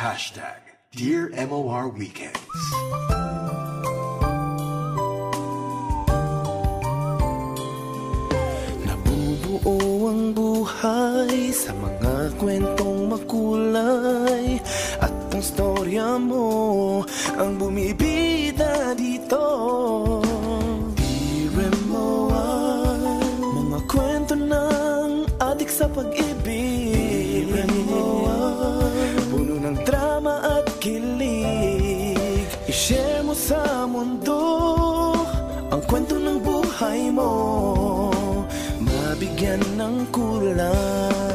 Hashtag Dear MOR Weekends. Nabubuo ang buhay sa mga kwentong makulay At ang storya mo ang bumibida dito kwento ng buhay mo. Mabigyan ng kulay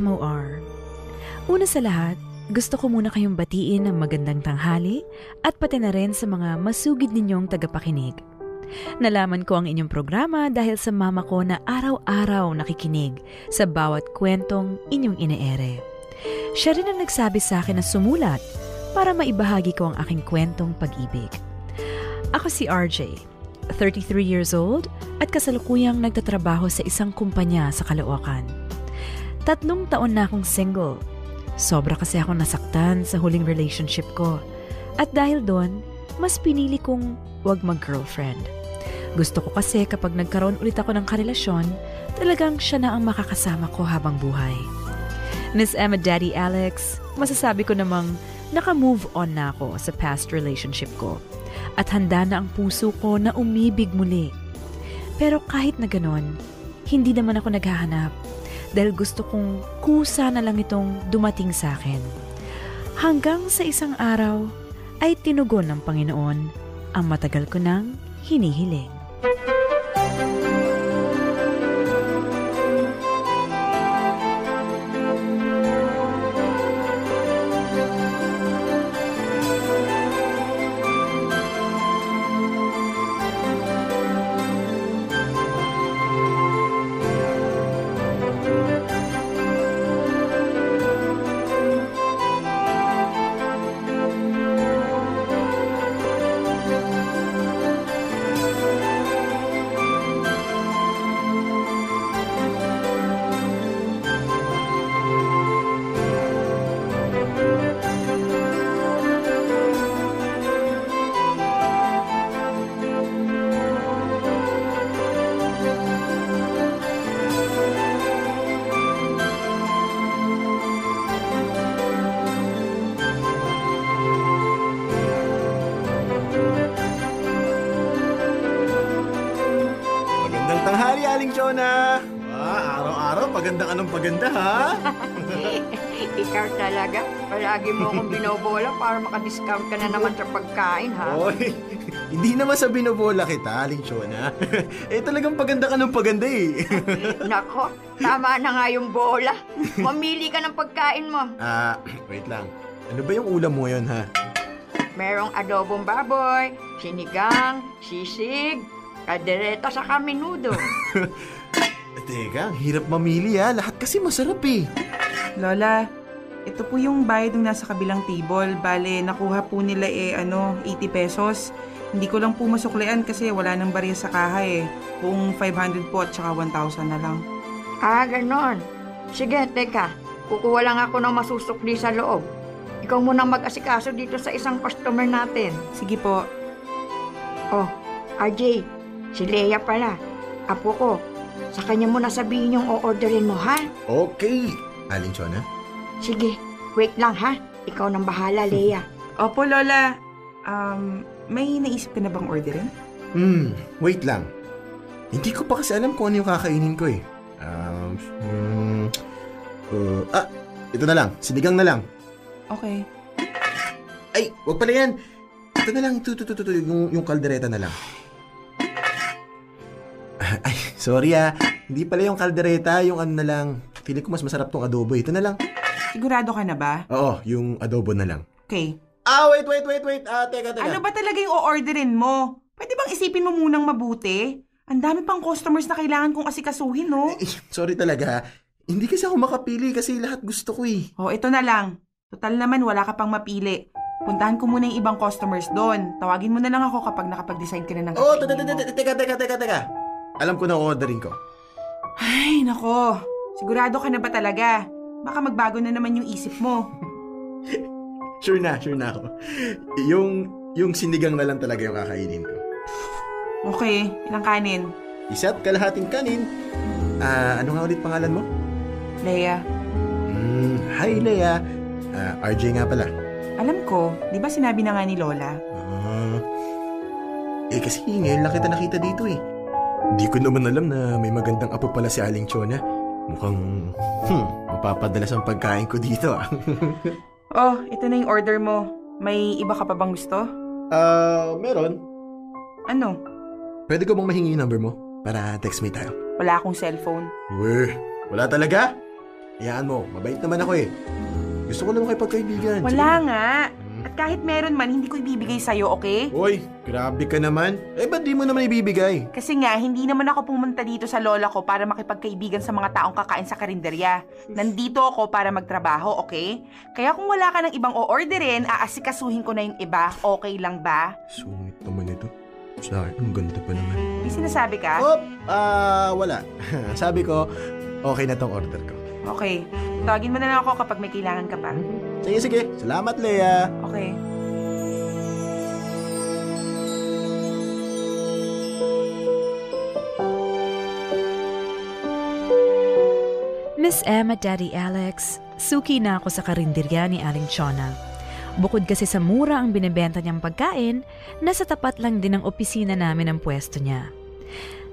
MOR, Una sa lahat, gusto ko muna kayong batiin ng magandang tanghali at pati na rin sa mga masugid ninyong tagapakinig. Nalaman ko ang inyong programa dahil sa mama ko na araw-araw nakikinig sa bawat kwentong inyong ineere. Siya rin ang nagsabi sa akin na sumulat para maibahagi ko ang aking kwentong pag-ibig. Ako si RJ, 33 years old at kasalukuyang nagtatrabaho sa isang kumpanya sa Caloocan. Tatlong taon na akong single. Sobra kasi akong nasaktan sa huling relationship ko. At dahil doon, mas pinili kong wag mag-girlfriend. Gusto ko kasi kapag nagkaroon ulit ako ng karelasyon, talagang siya na ang makakasama ko habang buhay. Miss Emma Daddy Alex, masasabi ko namang naka-move on na ako sa past relationship ko. At handa na ang puso ko na umibig muli. Pero kahit na ganon, hindi naman ako naghahanap dahil gusto kong kusa na lang itong dumating sa akin. Hanggang sa isang araw ay tinugon ng Panginoon ang matagal ko nang hinihiling. Ka na naman sa pagkain, ha? Oy, hindi naman sa binobola kita, Aling Chona. eh, talagang paganda ka ng paganda, eh. Nako, tama na nga yung bola. Mamili ka ng pagkain mo. Ah, wait lang. Ano ba yung ulam mo yun, ha? Merong adobong baboy, sinigang, sisig, kadereta sa kaminudo. Teka, ang hirap mamili, ha? Lahat kasi masarap, eh. Lola, ito po yung bayad ng nasa kabilang table. Bale, nakuha po nila eh, ano, 80 pesos. Hindi ko lang po masuklian kasi wala nang barya sa kaha eh. Kung 500 po at saka 1,000 na lang. ah, ganon. Sige, teka. Kukuha lang ako ng masusukli sa loob. Ikaw muna mag-asikaso dito sa isang customer natin. Sige po. Oh, RJ, si Leia pala. Apo ko, sa kanya mo na sabihin yung o-orderin mo, ha? Okay. Aling Chona? Sige, wait lang ha. Ikaw nang bahala, Leia. Opo, Lola. Um, may naisip ka na bang orderin? Hmm, wait lang. Hindi ko pa kasi alam kung ano yung kakainin ko, eh. Um, hmm, uh, ah, ito na lang. Sinigang na lang. Okay. Ay, wag pala yan. Ito na lang, ito, ito, ito, ito, yung, yung kaldereta na lang. Ay, sorry ah. Hindi pala yung kaldereta, yung ano na lang. Feeling ko mas masarap tong adobo. Ito na lang. Sigurado ka na ba? Oo, yung adobo na lang. Okay. Ah, wait, wait, wait, wait. Ah, teka, teka. Ano ba talaga yung o-orderin mo? Pwede bang isipin mo munang mabuti? Ang dami pang customers na kailangan kong asikasuhin, no? Eh, sorry talaga. Hindi kasi ako makapili kasi lahat gusto ko eh. O, ito na lang. Total naman, wala ka pang mapili. Puntahan ko muna yung ibang customers doon. Tawagin mo na lang ako kapag nakapag-decide ka na ng Oh, teka, mo. teka, teka, teka, teka, teka. Alam ko na ordering ko. Ay, nako. Sigurado ka na ba talaga? Baka magbago na naman yung isip mo. Sure na, sure na ako. Yung, yung sinigang na lang talaga yung kakainin ko. Okay, ilang kanin? Isa't kalahating kanin. Ah, ano nga ulit pangalan mo? Leia, Hmm, hi Lea. Ah, RJ nga pala. alam ko, di ba sinabi na nga ni Lola? Ah, eh kasi ngayon lang kita nakita dito eh. Di ko naman alam na may magandang apo pala si Aling Chona. Mukhang, hmm, mapapadalas ang pagkain ko dito ah. Oh, ito na yung order mo. May iba ka pa bang gusto? Ah, meron. Ano? Pwede ko bang mahingi yung number mo? Para text me tayo. Wala akong cellphone. Weh, wala talaga? Hayaan mo, mabait naman ako eh. Gusto ko lang kayo pagkaibigan. Wala nga. At kahit meron man, hindi ko ibibigay sa'yo, okay? Hoy, grabe ka naman. Eh, ba't di mo naman ibibigay? Kasi nga, hindi naman ako pumunta dito sa lola ko para makipagkaibigan sa mga taong kakain sa karinderya. Nandito ako para magtrabaho, okay? Kaya kung wala ka ng ibang o-orderin, aasikasuhin ko na yung iba. Okay lang ba? Sungit naman ito. Sa akin, ang ganda pa naman. May sinasabi ka? Oh, ah, wala. Sabi ko, okay na tong order ko. Okay. Tawagin mo na lang ako kapag may kailangan ka pa. Sige, sige. Salamat, Lea. Okay. Miss at Daddy Alex, suki na ako sa karinderya ni Aling Chona. Bukod kasi sa mura ang binibenta niyang pagkain, nasa tapat lang din ang opisina namin ang pwesto niya.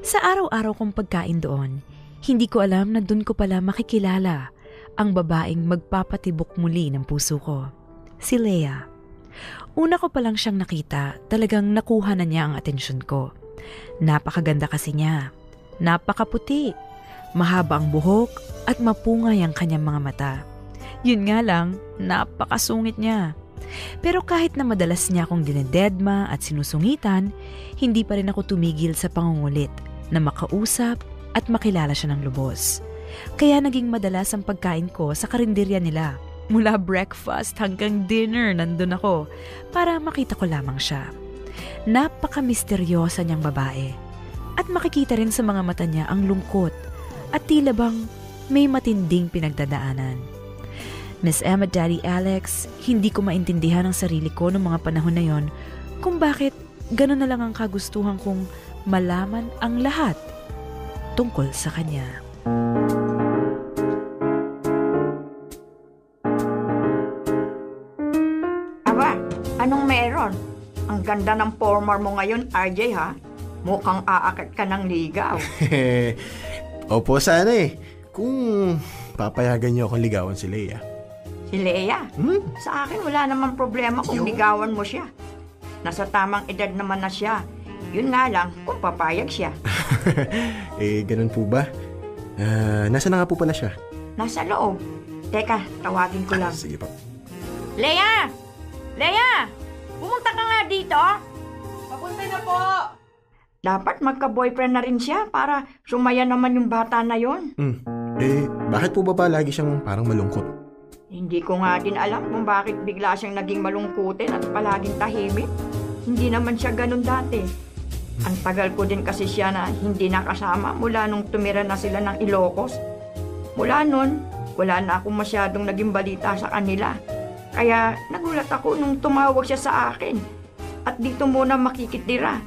Sa araw-araw kong pagkain doon, hindi ko alam na doon ko pala makikilala ang babaeng magpapatibok muli ng puso ko. Si Leia. Una ko pa lang siyang nakita, talagang nakuha na niya ang atensyon ko. Napakaganda kasi niya. Napakaputi. Mahaba ang buhok at mapungay ang kanyang mga mata. Yun nga lang, napakasungit niya. Pero kahit na madalas niya akong dinededma at sinusungitan, hindi pa rin ako tumigil sa pangungulit na makausap at makilala siya ng lubos. Kaya naging madalas ang pagkain ko sa karinderya nila. Mula breakfast hanggang dinner nandun ako para makita ko lamang siya. Napaka-misteryosa niyang babae. At makikita rin sa mga mata niya ang lungkot at tila bang may matinding pinagdadaanan. Miss Emma Daddy Alex, hindi ko maintindihan ang sarili ko noong mga panahon na yon kung bakit gano'n na lang ang kagustuhan kong malaman ang lahat tungkol sa kanya. Aba, anong meron? Ang ganda ng former mo ngayon, RJ ha? Mukhang aakat ka ng ligaw. Opo, sana eh. Kung papayagan niyo akong ligawan si Lea. Si Lea, Hmm? sa akin wala naman problema kung ligawan mo siya. Nasa tamang edad naman na siya. Yun nga lang, kung papayag siya. eh, ganun po ba? Ah, nasa na nga po pala siya? Nasa loob. Teka, tawagin ko lang. Sige po. Lea! Lea! Pumunta ka nga dito. Papunta na po! Dapat magka-boyfriend na rin siya para sumaya naman yung bata na yon. Hmm. Eh, bakit po ba ba lagi siyang parang malungkot? Hindi ko nga din alam kung bakit bigla siyang naging malungkutin at palaging tahimik. Hindi naman siya ganun dati. Ang tagal ko din kasi siya na hindi nakasama mula nung tumira na sila ng Ilocos. Mula nun, wala na akong masyadong naging balita sa kanila. Kaya nagulat ako nung tumawag siya sa akin. At dito muna makikitira.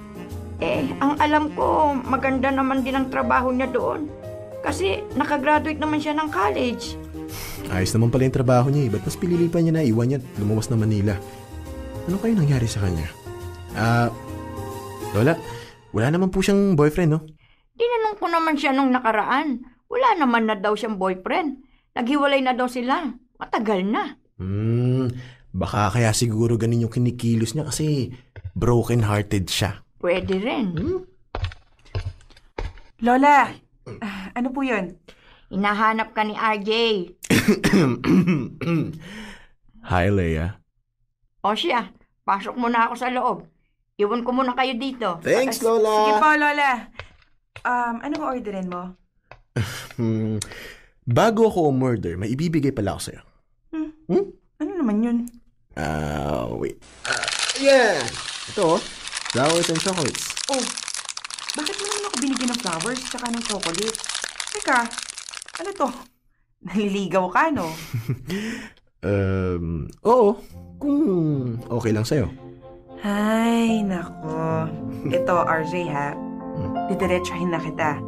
Eh, ang alam ko, maganda naman din ang trabaho niya doon. Kasi nakagraduate naman siya ng college. Ayos naman pala yung trabaho niya eh. Ba't mas pililipan niya na iwan niya at lumuwas na Manila? Ano kayo nangyari sa kanya? Ah, Lola, wala naman po siyang boyfriend, no? Tinanong ko naman siya nung nakaraan. Wala naman na daw siyang boyfriend. Naghiwalay na daw sila. Matagal na. Hmm, baka kaya siguro ganun yung kinikilos niya kasi broken-hearted siya. Pwede rin. Lola, ah, ano po yun? Hinahanap ka ni RJ. Hi, Leia. O siya, pasok muna ako sa loob. Iwan ko muna kayo dito. Thanks, Sige Lola! po, Lola. Um, ano ba orderin mo? Hmm, bago ako umorder, may ibibigay pala ako sa'yo. Ano naman yun? Ah, wait. Ah, yeah! Ito, oh. Flowers and chocolates. Oh, bakit mo naman ako binigyan ng flowers tsaka ng chocolate? Teka, ano to? Naliligaw ka, no? Um, oo. Kung okay lang sa'yo. Ay, nako. Ito, RJ ha. Didiretsahin na kita.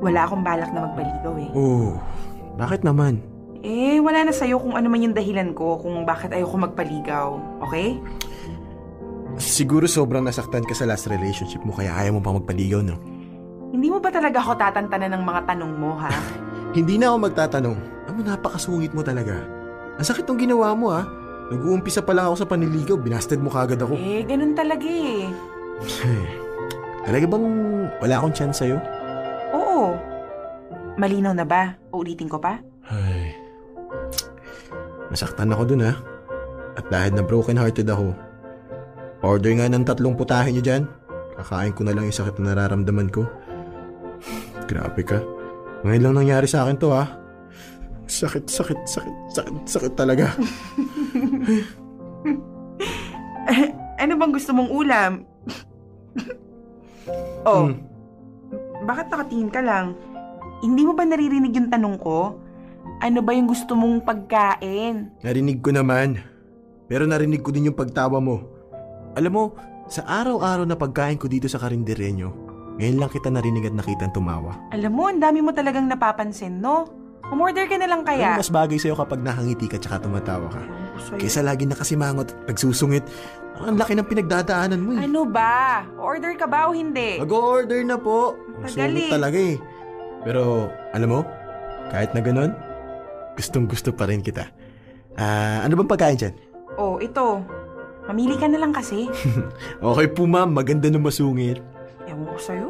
Wala akong balak na magbaligaw eh. Oh, bakit naman? Eh, wala na sa'yo kung ano man yung dahilan ko kung bakit ayoko magpaligaw. Okay? Siguro sobrang nasaktan ka sa last relationship mo kaya ayaw mo pa magpaligaw, no? Hindi mo ba talaga ako tatantanan ng mga tanong mo, ha? Hindi na ako magtatanong. Ano, napakasungit mo talaga. Ang sakit ng ginawa mo, ha? Nag-uumpisa pa lang ako sa paniligaw, binasted mo kagad ako. Eh, ganun talaga eh. Talaga bang wala akong chance sa'yo? Oo. Malinaw na ba? Uulitin ko pa? Nasaktan ako dun ha. At dahil na broken hearted ako, order nga ng tatlong putahe niyo dyan. Kakain ko na lang yung sakit na nararamdaman ko. Grabe ka. Ngayon lang nangyari sa akin to ha. Sakit, sakit, sakit, sakit, sakit talaga. Ano bang gusto mong ulam? oh, Hmm. bakit nakatingin ka lang? Hindi mo ba naririnig yung tanong ko? Ano ba yung gusto mong pagkain? Narinig ko naman. Pero narinig ko din yung pagtawa mo. Alam mo, sa araw-araw na pagkain ko dito sa karinderenyo, ngayon lang kita narinig at nakitang tumawa. Alam mo, ang dami mo talagang napapansin, no? Umorder ka na lang kaya. Ano mas bagay sa'yo kapag nakangiti ka tsaka tumatawa ka? Sa'yo. Kaysa lagi nakasimangot at nagsusungit. Ang laki ng pinagdadaanan mo eh. Ano ba? Order ka ba o hindi? Mag-order na po. Tagal eh. talaga eh. Pero, alam mo, kahit na ganun, gustong gusto pa rin kita. Ah, ano bang pagkain dyan? Oh, ito. Mamili ka na lang kasi. Okay po ma'am, maganda na masungit. Ewan ko sa'yo.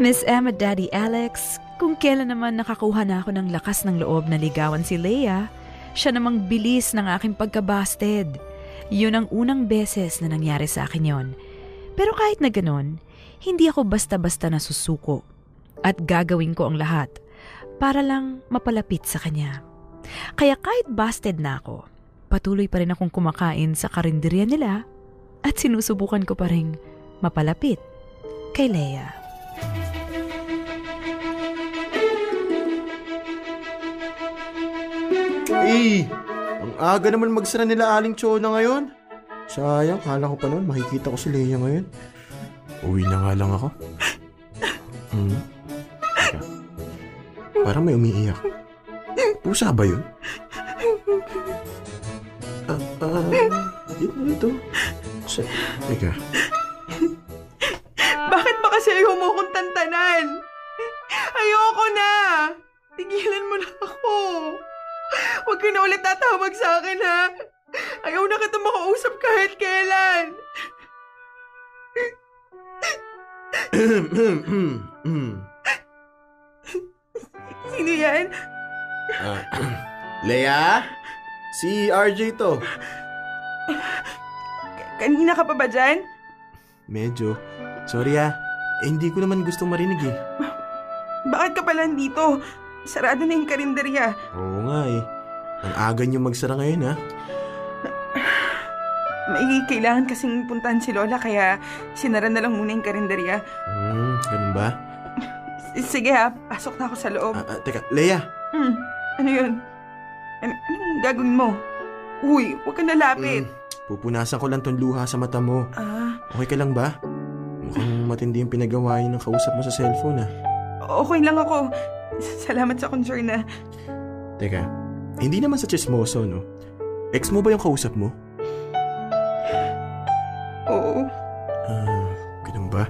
Miss Emma Daddy Alex, kung kailan naman nakakuha na ako ng lakas ng loob na ligawan si Leia, siya namang bilis ng aking pagkabasted. Yun ang unang beses na nangyari sa akin yon. Pero kahit na ganon, hindi ako basta-basta nasusuko. At gagawin ko ang lahat para lang mapalapit sa kanya. Kaya kahit busted na ako, patuloy pa rin akong kumakain sa karinderya nila at sinusubukan ko pa rin mapalapit kay Leia. Eh, ang aga naman magsara nila Aling Chona ngayon. Sayang, kala ko pa noon makikita ko si Leia ngayon. Uwi na nga lang ako. Hmm. Teka. Parang may umiiyak. Pusa ba yun? Ah, ah, yun ito. Sa, teka. Bakit ba kasi ayaw mo akong tantanan? Ayoko na! Tigilan mo na ako. Huwag ka na ulit tatawag sa akin, ha? Ayaw na kita makausap kahit kailan. Sino yan? Ah, Leia? Si RJ to. Kanina ka pa ba dyan? Medyo. Sorry ah. Eh, hindi ko naman gusto marinig eh. Bakit ka pala dito? Sarado na yung karinderya. Oo nga eh. Ang aga niyo magsara ngayon ah. May kailangan kasing puntahan si Lola kaya sinara na lang muna yung karinderya. Hmm, ganun ba? S- Sige ha, pasok na ako sa loob. Ah, ah, teka, Leia. Hmm, ano yun? An- anong gagawin mo? Uy, huwag ka nalapit. Hmm, pupunasan ko lang tong luha sa mata mo. Ah, Okay ka lang ba? Mukhang matindi yung pinagawa yun ng kausap mo sa cellphone ah. okay lang ako. Salamat sa concern na. Teka, hindi naman sa chismoso no? Ex mo ba yung kausap mo? Oo. Ah, ganun ba?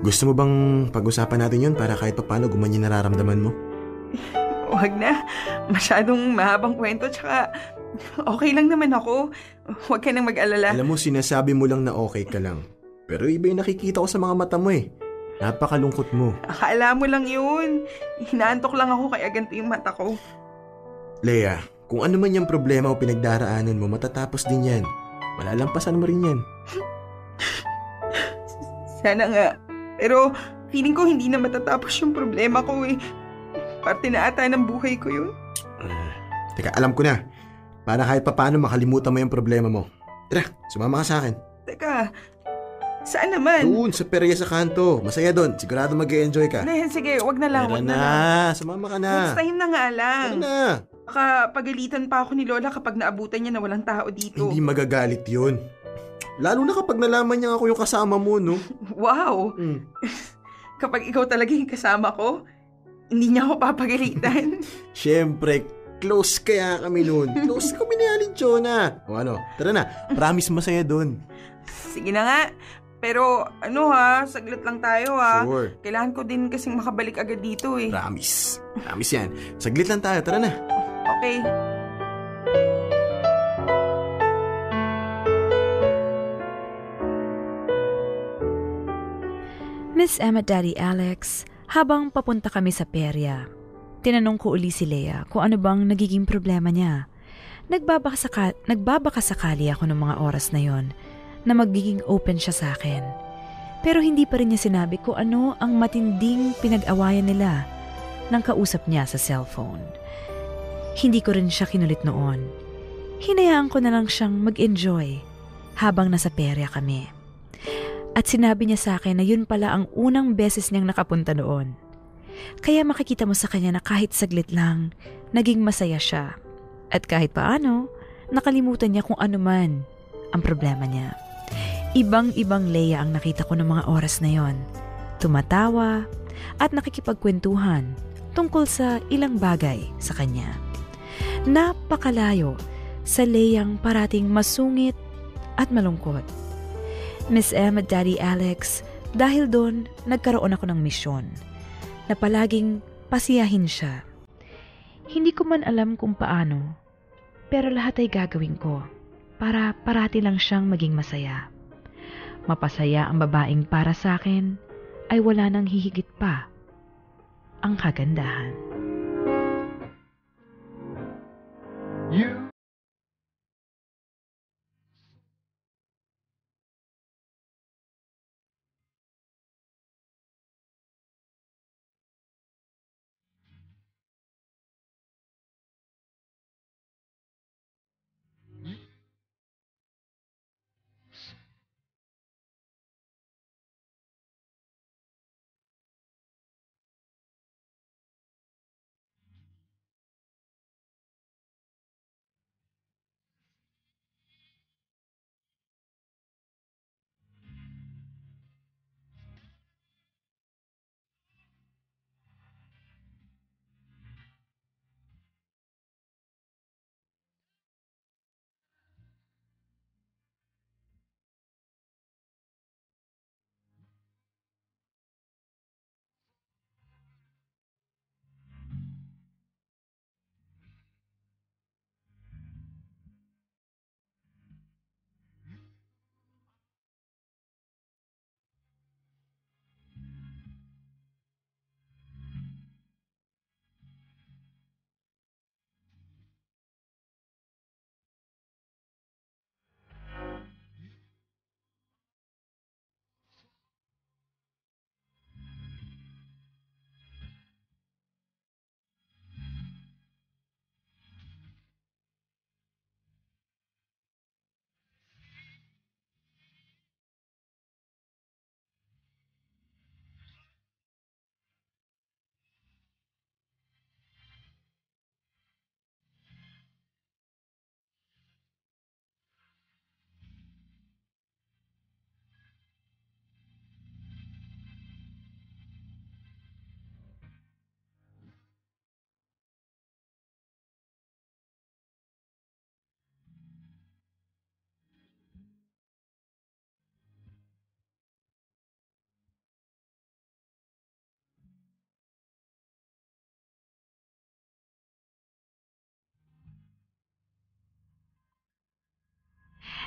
Gusto mo bang pag-usapan natin yun para kahit paano gumanyan nararamdaman mo? Huwag na. Masyadong mahabang kwento tsaka okay lang naman ako. Huwag ka nang mag-alala. Alam mo, sinasabi mo lang na okay ka lang. Pero iba yung nakikita ko sa mga mata mo eh. Napakalungkot mo. Akala mo lang yun. Hinaantok lang ako kaya ganito yung mata ko. Leia, kung ano man yung problema o pinagdaraanan mo, matatapos din yan. Malalampasan mo rin yan. Sana nga. Pero feeling ko hindi na matatapos yung problema ko eh. Parte na ata ng buhay ko yun. Ah, teka, alam ko na. Para kahit papaano makalimutan mo yung problema mo. Tara, sumama ka sa akin. Teka, saan naman? Doon, sa perya sa kanto. Masaya doon. Sigurado mag enjoy ka. Nah, sige, wag na lang, Tara wag na, na, lang. sumama ka na. Next time na nga lang. Tara na. Baka pagalitan pa ako ni Lola kapag naabutan niya na walang tao dito. Hindi magagalit yun. Lalo na kapag nalaman niya ako yung kasama mo, no? Wow! Mm. Kapag ikaw talaga yung kasama ko, hindi niya ako papagalitan. Siyempre, close kaya kami noon. Close kami ni Aling Chona. O ano, tara na. Promise masaya doon. Sige na nga. Pero ano ha, saglit lang tayo ha. Sure. Kailangan ko din kasing makabalik agad dito eh. Promise. Promise yan. Saglit lang tayo. Tara na. Okay. Miss Emma Daddy Alex, habang papunta kami sa perya, tinanong ko uli si Leia kung ano bang nagiging problema niya. Nagbabaka, nagbabaka sakali ako ng mga oras na yon na magiging open siya sa akin. Pero hindi pa rin niya sinabi kung ano ang matinding pinag-awayan nila nang kausap niya sa cellphone. Hindi ko rin siya kinulit noon. Hinayaan ko na lang siyang mag-enjoy habang nasa perya kami. At sinabi niya sa akin na yun pala ang unang beses niyang nakapunta doon. Kaya makikita mo sa kanya na kahit saglit lang, naging masaya siya. At kahit paano, nakalimutan niya kung ano man ang problema niya. Ibang-ibang Leia ang nakita ko ng mga oras na yon. Tumatawa at nakikipagkwentuhan tungkol sa ilang bagay sa kanya. Napakalayo sa Leiyang parating masungit at malungkot. Miss M at Daddy Alex, dahil doon nagkaroon ako ng misyon na palaging pasiyahin siya. Hindi ko man alam kung paano, pero lahat ay gagawin ko para parati lang siyang maging masaya. Mapasaya ang babaeng para sa akin ay wala nang hihigit pa ang kagandahan.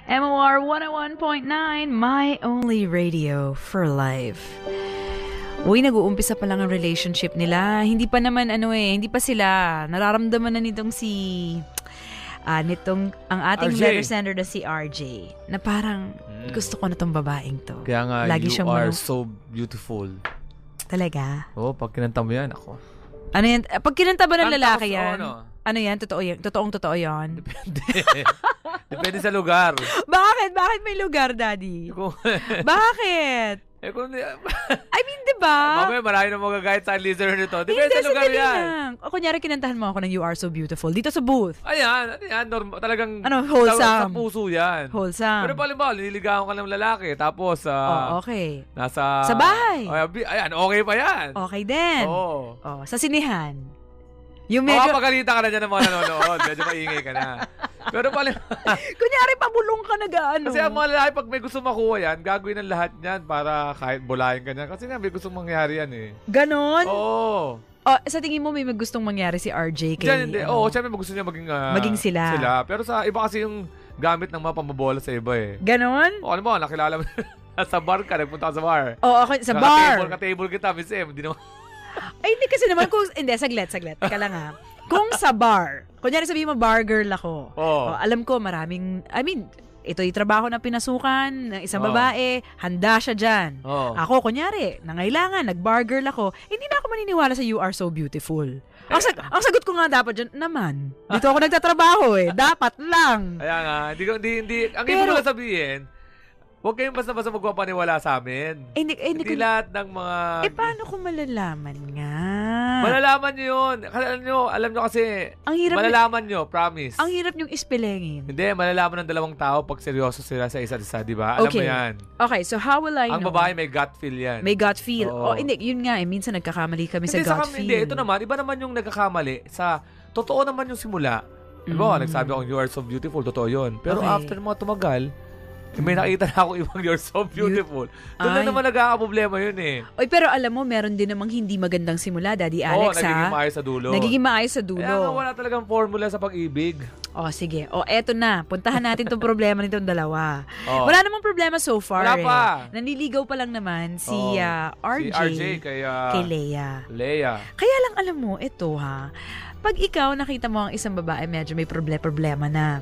MOR 101.9, my only radio for life. Uy, nag-uumpisa pa lang ang relationship nila. Hindi pa naman ano eh, hindi pa sila. Nararamdaman na nitong si ah nitong ang ating RJ. letter sender na si RJ na parang gusto ko na tong babaeng to. Kaya nga, Lagi you siyang are malung- so beautiful. Talaga? Oo, pag kinanta mo yan, ako. Ano yan? Ah, Pag kinanta ba ng lalaki yan? ano? Ano yan? Totoo yan? Totoong totoo yan? Depende. Depende sa lugar. Bakit? Bakit may lugar, daddy? Bakit? eh, kung, I mean, di ba? mamaya marami na magagayat sa listener nito. Depende sa lugar yan. lang. O, kunyari, kinantahan mo ako ng You Are So Beautiful. Dito sa booth. Ayan, ano yan, normal, talagang Ano, wholesome. Sa, sa puso yan. Wholesome. Pero palimbawa, nililigawan ka ng lalaki, tapos, ah, oh, okay. nasa... Sa bahay. Ayan, okay pa yan. Okay din. Oo. Oh, sa sinihan. Yung Medyo... Mapapagalitan ka na dyan ng mga nanonood. Medyo maingay ka na. Pero palim... kunyari, pabulong ka na gaano. Kasi ang mga lalaki, pag may gusto makuha yan, gagawin ng lahat yan para kahit bulayin ka niyan. Kasi nga, may gusto mangyari yan eh. Ganon? Oo. Oh, sa tingin mo, may gustong mangyari si RJ kay... Diyan, hindi. ano? Oo, syempre gusto niya maging... ah, Maging sila. Sila. Pero sa iba kasi yung gamit ng mga pambobola sa iba eh. Ganon? O, alam mo, nakilala mo, sa bar ka, nagpunta ka sa bar. Oo, ako, sa Naka-table, bar. ka-table kita, Miss M. Hindi naman. Ay, hindi kasi naman kung... Hindi, saglit, saglit. Teka lang ha. Kung sa bar, kunyari sabihin mo bar girl ako. Oo. Oh, alam ko maraming, I mean, ito yung trabaho na pinasukan ng isang Oo. babae, handa siya dyan. Oo. Ako, kunyari, nangailangan, nag-bar girl ako, hindi na ako maniniwala sa You Are So Beautiful. Ang, sag- ang sagot ko nga dapat dyan, naman, dito ako nagtatrabaho eh, dapat lang. Kaya nga, hindi, hindi, hindi, ang Pero- ibig ko sabihin, huwag kayong basta-basta magpapaniwala sa amin. Eh, hindi, eh, hindi Hindi ko- lahat ng mga... eh, paano ko malalaman nga? Malalaman nyo yun. Alam nyo, alam nyo kasi, ang hirap, malalaman nyo, promise. ang hirap yung ispelengin. Hindi, malalaman ng dalawang tao pag seryoso sila sa isa't isa, di ba? Alam mo Okay. yan. Okay, so how will I Ang know? babae may gut feel yan. May gut feel. Oo. Oh, hindi, yun nga eh, minsan nagkakamali kami sa hindi, gut kami, feel. hindi, ito naman, iba naman yung nagkakamali sa, totoo naman yung simula. Diba, Mm. nagsabi ako, you are so beautiful, totoo yun. Pero Okay. after mga tumagal, may nakita na ako ibang you're so beautiful. Doon Ay. na naman nagkakaproblema yun eh. Oy, pero alam mo, meron din namang hindi magandang simula, Daddy Oo, Alex, nagiging ha? maayos sa dulo. Nagiging maayos sa dulo. Kaya nga wala talagang formula sa pag-ibig. O, sige. O, eto na. Puntahan natin tong problema nitong dalawa. Oh. Wala namang problema so far, Wala eh. pa. Naniligaw pa lang naman si Oo. ah, RJ, Si RJ kay, ah, kay Leia. Leia. Kaya lang alam mo, ito ha, pag ikaw nakita mo ang isang babae medyo may proble-problema na,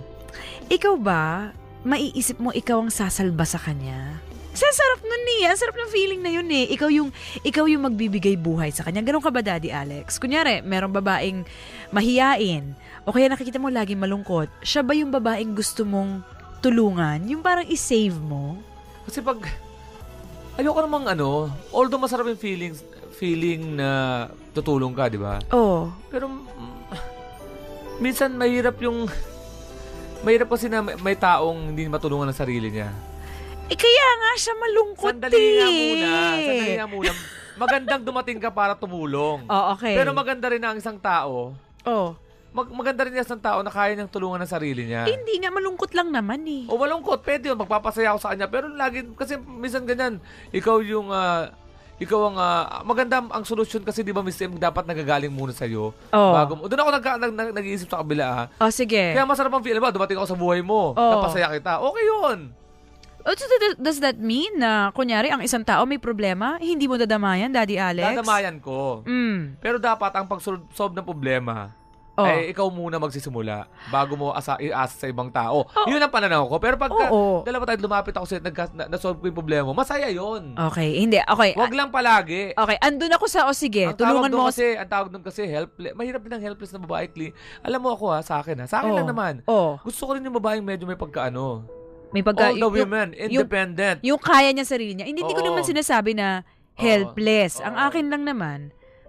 ikaw ba, maiisip mo ikaw ang sasalba sa kanya? Ang sarap nun eh. Ang sarap ng feeling na yun eh. Ikaw yung, ikaw yung magbibigay buhay sa kanya. Ganun ka ba, Daddy Alex? Kunyari, merong babaeng mahiyain o kaya nakikita mo laging malungkot. Siya ba yung babaeng gusto mong tulungan? Yung parang i-save mo? Kasi pag, ayoko namang ano, although masarap yung feelings, feeling na tutulong ka, di ba? Oh. Pero, mm, minsan mahirap yung, mahirap kasi na may, may taong hindi matulungan ng sarili niya. Eh kaya nga siya malungkot Sandali eh. nga muna, sandali nga muna. Magandang dumating ka para tumulong. Oh, okay. Pero maganda rin ang isang tao, Oh. mag, maganda rin ang isang tao na kaya niyang tulungan ng sarili niya. Eh, hindi nga, malungkot lang naman eh. O malungkot, pwede yun, magpapasaya ako sa kanya. Pero lagi, kasi minsan ganyan, ikaw yung, ah, ikaw ang, ah, maganda ang solusyon kasi di ba, Miss M, dapat nagagaling muna sa'yo. Oh. Bago mo. Doon ako nag, nag, nag, nag-iisip sa kabila, ah. Oh, sige. Kaya masarap ang feel, ba, dumating ako sa buhay mo, Oh. napasaya kita. Okay yun. Oh, so does that mean na, kunyari, ang isang tao may problema, hindi mo dadamayan, Daddy Alex? Dadamayan ko. Mm. Pero dapat ang pag-solve ng problema, Oh. ay ikaw muna magsisimula bago mo asa, i-asa sa ibang tao. Yun ang pananaw ko. Pero pagka Oo. dalawa tayo lumapit ako sa nagka, na, na-solve ko yung problema, masaya yun. Okay, hindi. Okay. Huwag lang palagi. Okay, andun ako sa, o sige, ang tulungan mo. kasi, ang tawag doon kasi helpless. Mahirap din ang helpless na babae, Kli. Alam mo ako ha, sa akin ha. Sa akin Oh. lang naman. Oh, Gusto ko rin yung babaeng medyo may pagkaano. may pagka... All the yung- women, independent. Yung, kaya niya sarili niya. Hindi, hindi ko naman sinasabi na helpless. Ang Oo. akin lang naman,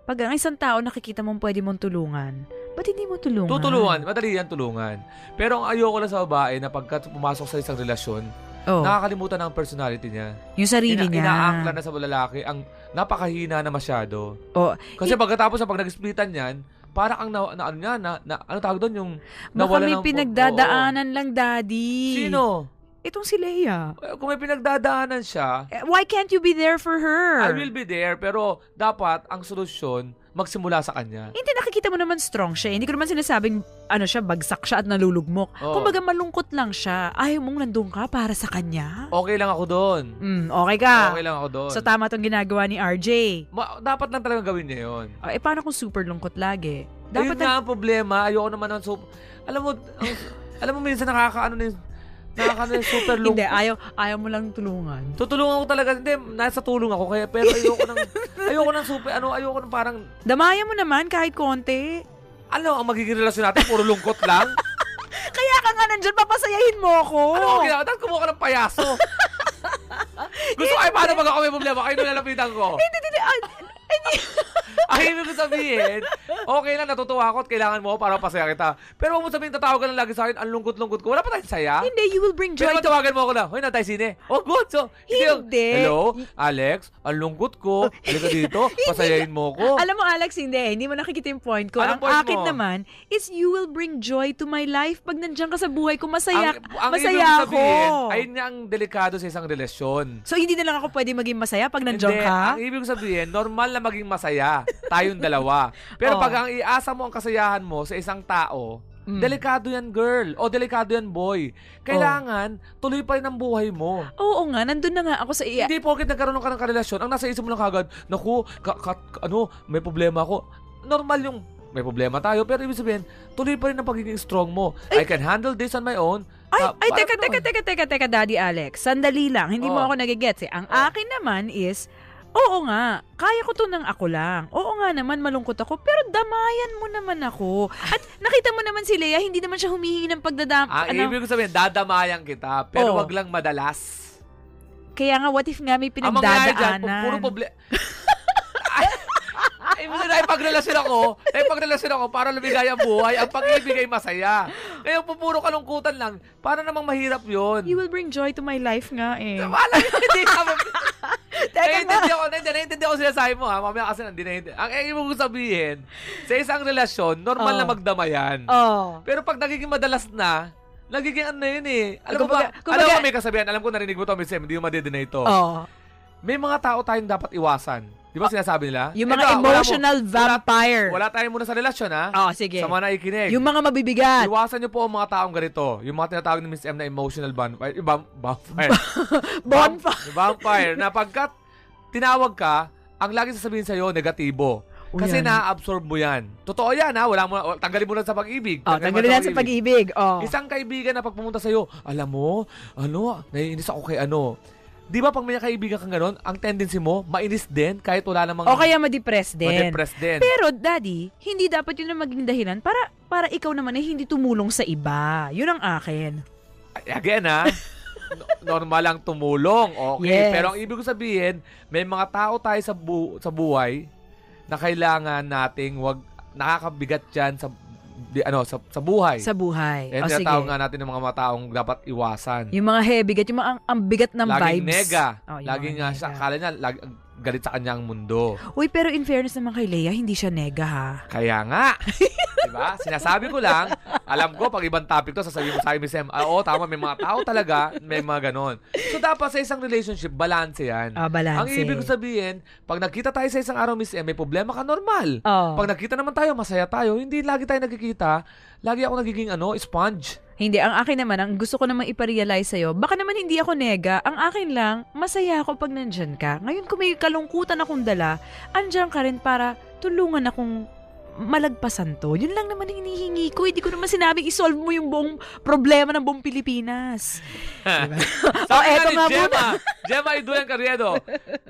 pag ang isang tao nakikita mong pwede mong tulungan, ba't hindi mo tulungan? Tutulungan, madali yan tulungan. Pero ang ayoko lang sa babae na pagka pumasok sa isang relasyon, Oh, nakakalimutan na ang personality niya. yung sarili Ina- niya. Inaangkla na sa lalaki ang napakahina na masyado. Oh, Kasi pagkatapos sa pag nag-splitan yan, parang ang na, na ano niya, na, na, ano tawag doon yung baka may ng- pinagdadaanan lang, Daddy. Sino? Itong si Leia. Eh, Kung may pinagdadaanan siya, Eh, Why can't you be there for her? I will be there, pero dapat ang solusyon, magsimula sa kanya. Hindi, nakikita mo naman strong siya. Hindi ko naman sinasabing, ano siya, bagsak siya at nalulugmok. Oo. Kumbaga, malungkot lang siya. Ayaw mong nandun ka para sa kanya. Okay lang ako doon. Mm, okay ka. Okay lang ako doon. So, tama tong ginagawa ni RJ. Ma- dapat lang talaga gawin niya yun. Ah, eh, paano kung super lungkot lagi? Ayun Dapat nga ang problema. Ayoko naman ng super... Alam mo, alam mo minsan nakakaano na yung, nakakaano yung super lungkot. Hindi, ayaw, ayaw mo lang tulungan. Tutulungan ko talaga. Hindi, nasa tulong ako. Kaya, pero ayoko ng, ayoko ng super, ano, ayoko ng parang, Damaya mo naman kahit konti. ano, ang magiging relasyon natin, puro lungkot lang. Kaya ka nga nandyan, papasayahin mo ako. Ano ginawa? Tapos kumuha ka ng payaso. Gusto ko, ay, paano pag ako may problema? Kayo nilalapitan ko. Hindi, hindi, hindi. Ang ibig ko sabihin, okay lang, natutuwa ako at kailangan mo para pasaya kita. Pero huwag mo sabihin, tatawag ka lang lagi sa akin, ang lungkot-lungkot ko. Wala pa tayong saya. Hindi, you will bring joy Pero to... tawagan mo ako na, hoy, na tayo sine. Oh, good. So, Hindi. Hello, Alex, ang lungkot ko. Halika dito, pasayahin mo ko. Alam mo, Alex, hindi. Hindi mo nakikita yung point ko. Anong ang point akin mo? naman is you will bring joy to my life pag nandiyan ka sa buhay ko. Masaya, ang, ang masaya ibig ako. sabihin, ayun nga ang delikado sa isang relasyon. So, hindi na lang ako pwede maging masaya pag nandiyan ka? ang ibig sabihin, normal na maging masaya. Tayong dalawa. Pero Oh. pag ang iasa mo ang kasayahan mo sa isang tao, Mm. delikado yan girl o delikado yan boy. Kailangan, tuloy pa rin ang buhay mo. Oo nga, nandun na nga ako sa iya. Hindi porket nagkaroon ka ng karelasyon, ang nasa isip mo lang kagad, naku, ka, ka- ano, may problema ako. Normal yung may problema tayo, pero ibig sabihin, tuloy pa rin ang pagiging strong mo. I can handle this on my own. Ay, Ah, ay, teka, teka, teka, teka, teka, Daddy Alex. Sandali lang. Hindi mo Oh. ako nagigets eh. Ang akin naman is, oo nga, kaya ko to ng ako lang. Oo nga naman, malungkot ako. Pero damayan mo naman ako. At nakita mo naman si Leia, hindi naman siya humihingi ng pagdadam... Ang ano, ibig ko sabihin, dadamayan kita, pero Oh. wag lang madalas. kaya nga, what if nga may Ang mangyayari dyan, pu- pinagdadaanan? puro problema. Ay, ibig sabihin, pagrelasyon ako, ay pagrelasyon ako para lumigay ang buhay, ang pag-ibig ay masaya. Ngayon, pu- puro kalungkutan lang, para namang mahirap yun. You will bring joy to my life nga eh. Wala, hindi Teka nga. Naiintindihan ko, hindi, naiintindihan ko sinasabi mo ha. Mamaya kasi hindi naiintindihan. Ang ang ibig ko sabihin, sa isang relasyon, normal Oh. na magdamayan. Oh. Pero pag nagiging madalas na, nagiging ano na yun eh. Alam mo Kumbaga- ba, kumbaga- alam mo may kasabihan, alam ko narinig mo to, Miss Em, hindi mo madidinay to. Oh. May mga tao tayong dapat iwasan. Di ba sinasabi nila? Yung mga wala mo- emotional vampire. Wala, wala tayo muna sa relasyon ha. Oh, sige. Sa mga naikinig. Yung mga mabibigat. Iwasan niyo po ang mga taong ganito. Yung mga tinatawag ni Miss M na emotional vam- vampire. Bonfire. Yung vampire. Na pagkat tinawag ka, ang lagi sasabihin sa'yo, negatibo. O Kasi yan. na-absorb mo yan. Totoo yan ha. Wala mo, tanggalin mo na sa pag-ibig. Oh, mo tanggalin na sa pag-ibig. Oh. Isang kaibigan na pag pumunta sa'yo, alam mo, ano, naiinis ako kay ano. Di ba pag may kaibigan kang ganon, ang tendency mo, mainis din kahit wala namang O kaya ma-depress din. ma-depress din. Pero, Daddy, hindi dapat yun ang maging dahilan para para ikaw naman ay hindi tumulong sa iba. Yun ang akin. Again ha, no- normal lang tumulong. Okay, Yes. pero ang ibig ko sabihin, may mga tao tayo sa, bu- sa buhay na kailangan nating wag nakakabigat dyan sa di, ano sa, sa buhay. Sa buhay. Yan o sige. tinatawag nga natin ng mga mga taong dapat iwasan. Yung mga heavy, get, yung mga ang, ang bigat ng Laging vibes. nega. Oh, Laging mga nga nega. siya, akala niya, lag, galit sa kanya ang mundo. Uy, pero in fairness naman kay Leia, hindi siya nega ha. Kaya nga. diba? Sinasabi ko lang, alam ko, pag ibang topic to, sasabihin mo sa akin, Miss M, ah, oo, tama, may mga tao talaga, may mga ganon. So, dapat sa isang relationship, balance yan. Ah, balance. Ang ibig ko sabihin, pag nakita tayo sa isang araw, Miss M, may problema ka, normal. Oh. Pag nakita naman tayo, masaya tayo. Hindi lagi tayo nagkikita. Lagi ako nagiging ano, sponge. Hindi, ang akin naman, ang gusto ko namang iparealize sa'yo, baka naman hindi ako nega, ang akin lang, masaya ako pag nandyan ka. Ngayon kung may kalungkutan akong dala, andyan ka rin para tulungan akong malagpasan to. Yun lang naman ang hinihingi ko. Hindi ko naman sinabing isolve mo yung buong problema ng buong Pilipinas. Sabi eto nga ni nga Gemma, Gemma Iduyan Carriedo.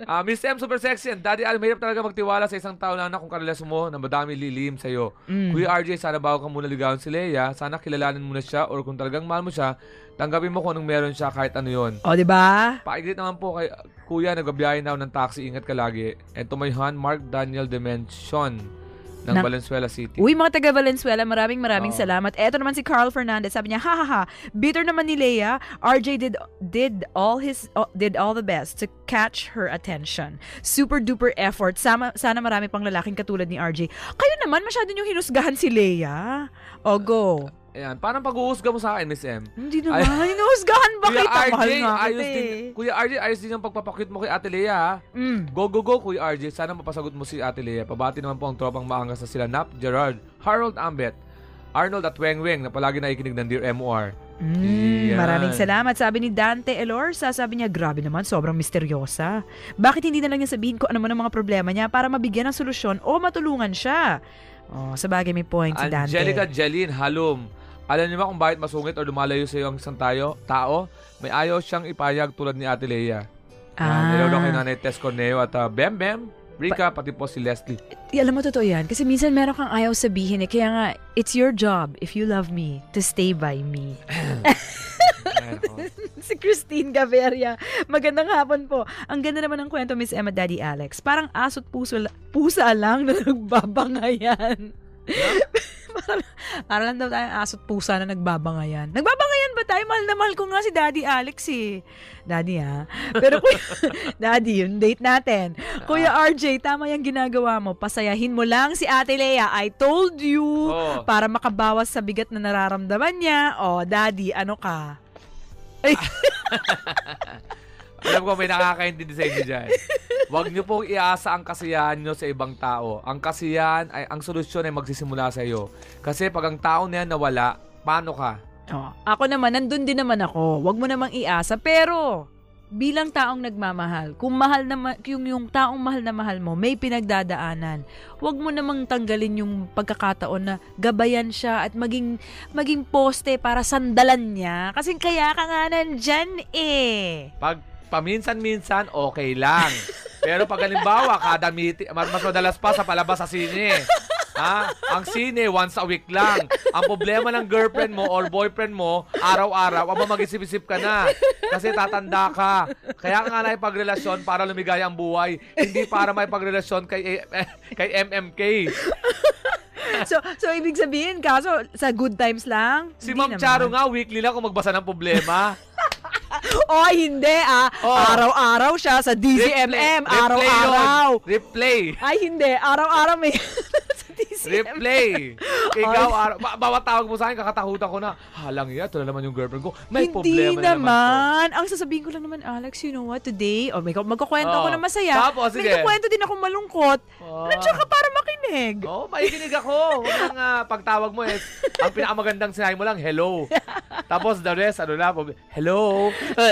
Ah, Miss M, super sexy. And Daddy Al, mahirap talaga magtiwala sa isang tao na anak kung karelasyon mo na madami lilim sa'yo. Mm. Kuya RJ, sana bago ka muna ligawan si Leia, sana kilalanin mo na siya or kung talagang mahal mo siya, tanggapin mo kung anong meron siya kahit ano yon. O, di ba? Paiglit naman po kay Kuya, nagbabiyahe na ako ng taxi. Ingat ka lagi. And to my Han, Mark Daniel Dimension ng Na- Valenzuela City. Uy, mga taga Valenzuela, maraming maraming Oo. salamat. Eto naman si Carl Fernandez. Sabi niya, ha ha ha, bitter naman ni Leia. RJ did did all his oh, did all the best to catch her attention. Super duper effort. Sama, sana marami pang lalaking katulad ni RJ. Kayo naman masyado niyong hinusgahan si Leia. O go. Ayan, parang pag-uusga mo sa akin, Miss M. Hindi naman. Hinuhusgahan ba Kuya kita? RJ, Mahal nga ayos kita din. eh. Kuya RJ, ayos din yung pagpapakit mo kay Ate Lea, ha? Mm. Go, go, go, Kuya RJ. Sana mapasagot mo si Ate Lea. Pabati naman po ang tropang maangas na sila Nap, Gerard, Harold Ambet, Arnold at Weng Weng na palagi nakikinig ng Dear MOR. Mm, Yan. maraming salamat. Sabi ni Dante Elorza, sabi niya, grabe naman, sobrang misteryosa. Bakit hindi na lang niya sabihin ko ano man ang mga problema niya para mabigyan ng solusyon o matulungan siya? Oh, sa bagay may point si Dante. Angelica Jeline Halom. Alam niyo ba kung bakit masungit o lumalayo sa iyo ang isang tayo, tao? May ayaw siyang ipayag tulad ni Ate Lea. Ah. Ah. Hello daw kay Nanay Tess Corneo at uh, Bem Bem, Rika, pati po si Leslie. Eh, alam mo, totoo yan. Kasi minsan meron kang ayaw sabihin eh. Kaya nga, it's your job, if you love me, to stay by me. Nako. si Christine Gaviria. Magandang hapon po. Ang ganda naman ng kwento, Miss Emma Daddy Alex. Parang asot puso, pusa lang na nagbabangayan. parang, parang lang daw tayong asot pusa na nagbabangayan. Nagbabangayan ba tayo? Mahal na mahal ko nga si Daddy Alex eh. Daddy ha? Pero kuya, Daddy, yung date natin. Kuya RJ, tama yung ginagawa mo. Pasayahin mo lang si Ate Lea. I told you. Oo. Para makabawas sa bigat na nararamdaman niya. O, Daddy, ano ka? Ay, Alam ko may nakakaintindi sa inyo dyan. Huwag niyo pong iasa ang kasiyahan niyo sa ibang tao. Ang kasiyahan, ay, ang solusyon ay magsisimula sa iyo. Kasi pag ang tao na yan nawala, paano ka? Oh, ako naman, nandun din naman ako. Huwag mo namang iasa. Pero, bilang taong nagmamahal, kung mahal na ma- yung, yung taong mahal na mahal mo, may pinagdadaanan, huwag mo namang tanggalin yung pagkakataon na gabayan siya at maging, maging poste para sandalan niya. Kasi kaya ka nga nandyan eh. Pag paminsan-minsan, okay lang. Pero pag halimbawa, kada meeting, mas, madalas pa sa palabas sa sine. Ha? Ang sine, once a week lang. Ang problema ng girlfriend mo or boyfriend mo, araw-araw, aba mag-isip-isip ka na. Kasi tatanda ka. Kaya nga na ipagrelasyon para lumigaya ang buhay. Hindi para may pagrelasyon kay, eh, kay MMK. So, so ibig sabihin, kaso sa good times lang? Si Ma'am. Charo nga, weekly lang kung magbasa ng problema. Oy, hindi ah. Oh. Araw-araw siya sa DZMM. Replay Araw-araw. Replay. Ay, hindi. Araw-araw may DZMM. Replay. Ikaw, araw, ba- bawat tawag mo sa akin, kakatakutan ko na, halang yan, ito na naman yung girlfriend ko. May Hindi problema na naman. naman. Ang sasabihin ko lang naman, Alex, you know what, today, oh, may magkukwento Oh. ako na masaya. Tapos, sige. May kukwento din ako malungkot. Oh. Nandiyan ka para makinig. Oo, oh, makikinig ako. Huwag lang ah, pagtawag mo is, ang pinakamagandang sinabi mo lang, hello. Tapos the rest, ano na, hello.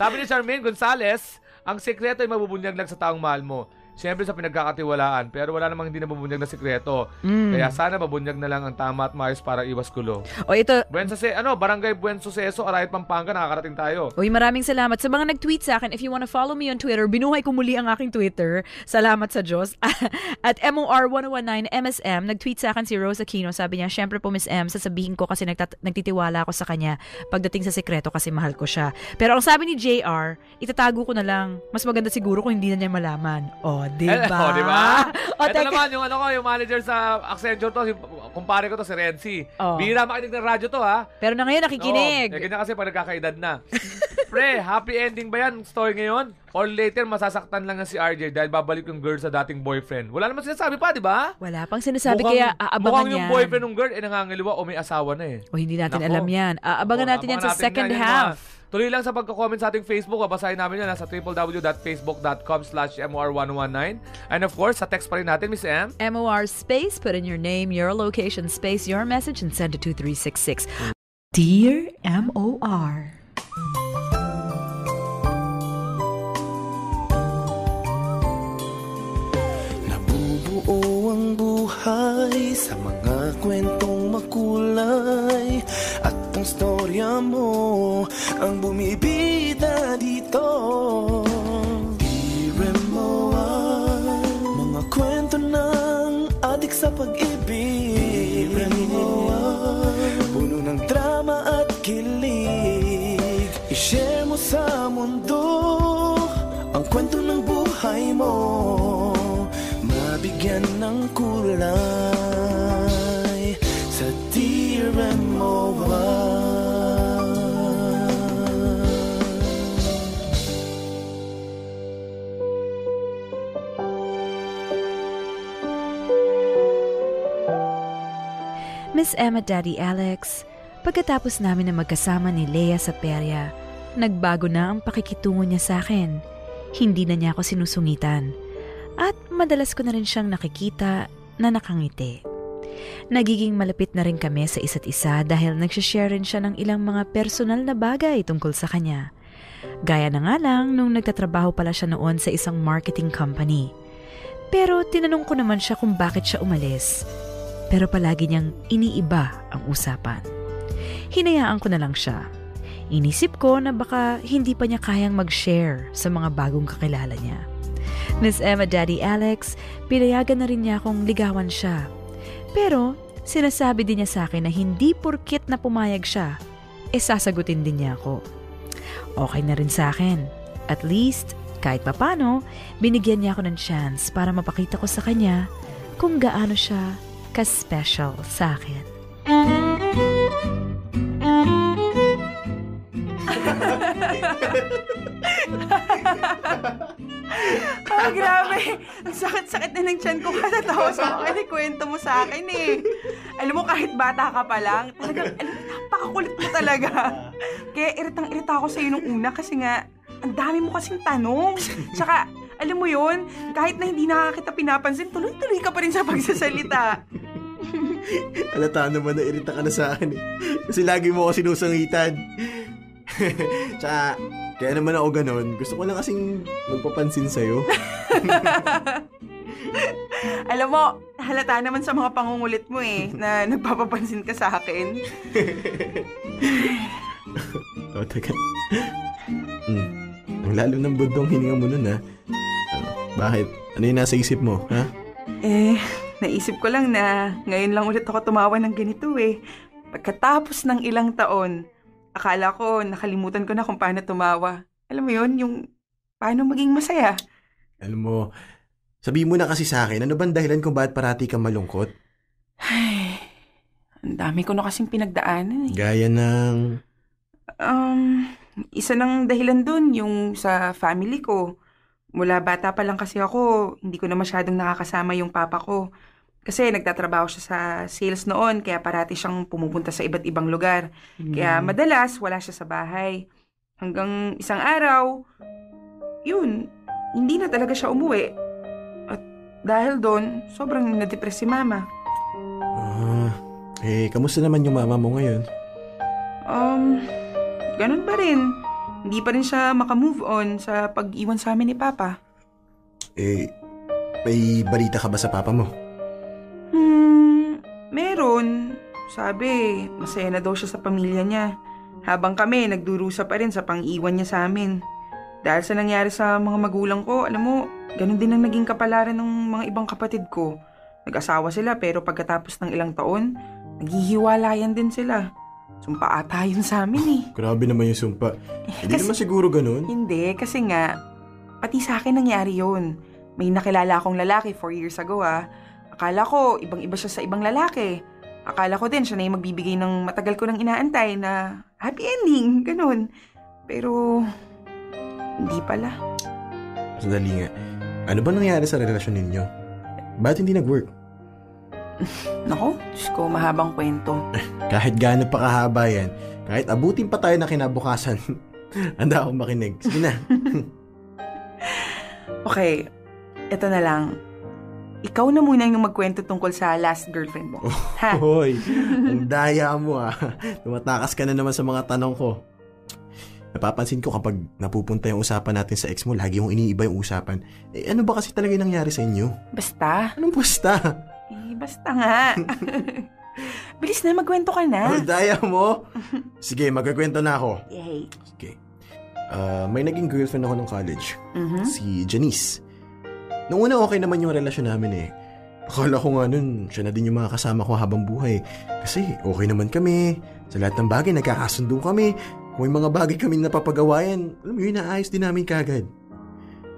Sabi ni Charmaine Gonzalez, ang sekreto ay mabubunyag lang sa taong mahal mo. Siyempre sa pinagkakatiwalaan, pero wala namang hindi nabubunyag na sekreto. Mm. Kaya sana mabunyag na lang ang tama at maayos para iwas gulo. O ito, Buen se ano, Barangay Buen Suceso, Arayat, Pampanga, nakakarating tayo. Uy, maraming salamat sa mga nag-tweet sa akin. If you wanna follow me on Twitter, binuhay ko muli ang aking Twitter. Salamat sa Diyos. At MOR1019 MSM, nag-tweet sa akin si Rose Aquino. Sabi niya, syempre po Miss M, sasabihin ko kasi nagtat- nagtitiwala ako sa kanya pagdating sa sekreto kasi mahal ko siya. Pero ang sabi ni JR, itatago ko na lang. Mas maganda siguro kung hindi na niya malaman. O, diba? Eh, oh, di ba? O, Ito teka. naman, yung ano ko, yung manager sa Accenture to, si, kumpare ko to, si Renzi. Oh. Bihira makinig ng radyo to, ha? Pero na ngayon, nakikinig. Oo, eh, ganyan kasi pag nagkakaedad na. Pre, happy ending ba yan story ngayon? Or later, masasaktan lang na si RJ dahil babalik yung girl sa dating boyfriend. Wala naman sinasabi pa, di ba? Wala pang sinasabi Mukhang- kaya aabangan Mukhang yung yan. boyfriend ng girl, eh nangangaliwa o may asawa na eh. O hindi natin Nako. alam yan. Aabangan natin yan sa second half. mga- Tuloy lang sa pagka-comment sa ating Facebook. Babasahin namin yan sa www.facebook.com slash MOR119. And of course, sa text pa rin natin, Miss M. MOR space, put in your name, your location, space, your message, and send to 2366. Dear MOR. Nabubuo ang buhay sa mga kwentong makulay At ang storya mo ang bumibida dito Miss Emma Daddy Alex, pagkatapos namin na magkasama ni Lea sa perya, nagbago na ang pakikitungo niya sa akin. Hindi na niya ako sinusungitan. At madalas ko na rin siyang nakikita na nakangiti. Nagiging malapit na rin kami sa isa't isa dahil nagsishare rin siya ng ilang mga personal na bagay tungkol sa kanya. Gaya na nga lang nung nagtatrabaho pala siya noon sa isang marketing company. Pero tinanong ko naman siya kung bakit siya umalis. Pero palagi niyang iniiba ang usapan. Hinayaan ko na lang siya. Inisip ko na baka hindi pa niya kayang mag-share sa mga bagong kakilala niya. Miss Emma Daddy Alex, pinayagan na rin niya akong ligawan siya. Pero sinasabi din niya sa akin na hindi porkit na pumayag siya, e sasagutin din niya ako. Okay na rin sa akin. At least, kahit papano, binigyan niya ako ng chance para mapakita ko sa kanya kung gaano siya ka-special sa akin. Ah, grabe. Ang sakit-sakit na ng tiyan ko tawa sa akin. Kwento mo sa akin eh. Alam mo, kahit bata ka pa lang, talagang, alam mo, napakakulit mo talaga. Kaya iritang-irita ako sa'yo nung una kasi nga, ang dami mo kasing tanong. Tsaka, alam mo yon kahit na hindi nakakita pinapansin, tuloy-tuloy ka pa rin sa pagsasalita. Alata naman na irita ka na sa akin eh. Kasi lagi mo ako sinusungitan. Tsaka, kaya naman ako ganon. Gusto ko lang kasing magpapansin sa'yo. Alam mo, halata naman sa mga pangungulit mo eh, na nagpapapansin ka sa akin. o, teka. Hmm. Ang lalo ng budong hininga mo nun? Ah, bakit? Ano yung nasa isip mo, ha? Eh, naisip ko lang na ngayon lang ulit ako tumawa ng ganito eh. Pagkatapos ng ilang taon, akala ko nakalimutan ko na kung paano tumawa. Alam mo yon yung paano maging masaya. Alam mo, sabihin mo na kasi sa akin, ano bang dahilan kung bakit parati kang malungkot? Ay, ang dami ko na kasing pinagdaanan eh. Gaya ng... Um, isa ng dahilan dun, yung sa family ko. Mula bata pa lang kasi ako, hindi ko na masyadong nakakasama yung papa ko. Kasi nagtatrabaho siya sa sales noon, kaya parati siyang pumupunta sa iba't ibang lugar. Kaya madalas, wala siya sa bahay. Hanggang isang araw, yun, hindi na talaga siya umuwi. At dahil doon, sobrang nadepress si mama. Ah, eh, kamusta naman yung mama mo ngayon? Um, ganun pa rin. Hindi pa rin siya makamove on sa pag-iwan sa amin ni Papa. Eh, may balita ka ba sa papa mo? Hmm, meron. Sabi, masaya na daw siya sa pamilya niya. Habang kami, nagdurusa pa rin sa pang-iwan niya sa amin. Dahil sa nangyari sa mga magulang ko, alam mo, ganun din ang naging kapalaran ng mga ibang kapatid ko. Nag-asawa sila pero pagkatapos ng ilang taon, naghihiwalayan din sila. Sumpa ata yun sa amin eh. Grabe naman yung sumpa. Hindi Kasi- naman siguro ganun. Hindi, kasi nga, pati sa akin nangyari yun. May nakilala akong lalaki four years ago ah. Akala ko, ibang-iba siya sa ibang lalaki. Akala ko din siya na yung magbibigay ng matagal ko nang inaantay na happy ending, ganun. Pero, hindi pala. Sandali nga. Ano ba nangyari sa relasyon ninyo? Bakit hindi nag-work? Nako, Diyos ko, mahabang kwento. Kahit gaano pa kahaba yan, kahit abutin pa tayo na kinabukasan, handa akong makinig. Sige na. Okay, eto na lang. Ikaw na muna yung magkwento tungkol sa last girlfriend mo. Ha? Hoy, ang daya mo ah. Tumatakas ka na naman sa mga tanong ko. Napapansin ko kapag napupunta yung usapan natin sa ex mo, lagi mong iniiba yung usapan. Eh, ano ba kasi talaga yung nangyari sa inyo? Basta. Anong basta? Basta nga. Bilis na, magkwento ka na. Ang daya mo? Sige, magkakwento na ako. Yay. Okay. Ah, may naging girlfriend ako nung college. Mhm. Si Janice. Nung una okay naman yung relasyon namin eh. Akala ko nga nun, siya na din yung mga kasama ko habang buhay. Kasi okay naman kami. Sa lahat ng bagay, nagkakasundo kami. Kung may mga bagay kami napapagawayan, alam mo yun, naayos din namin kagad.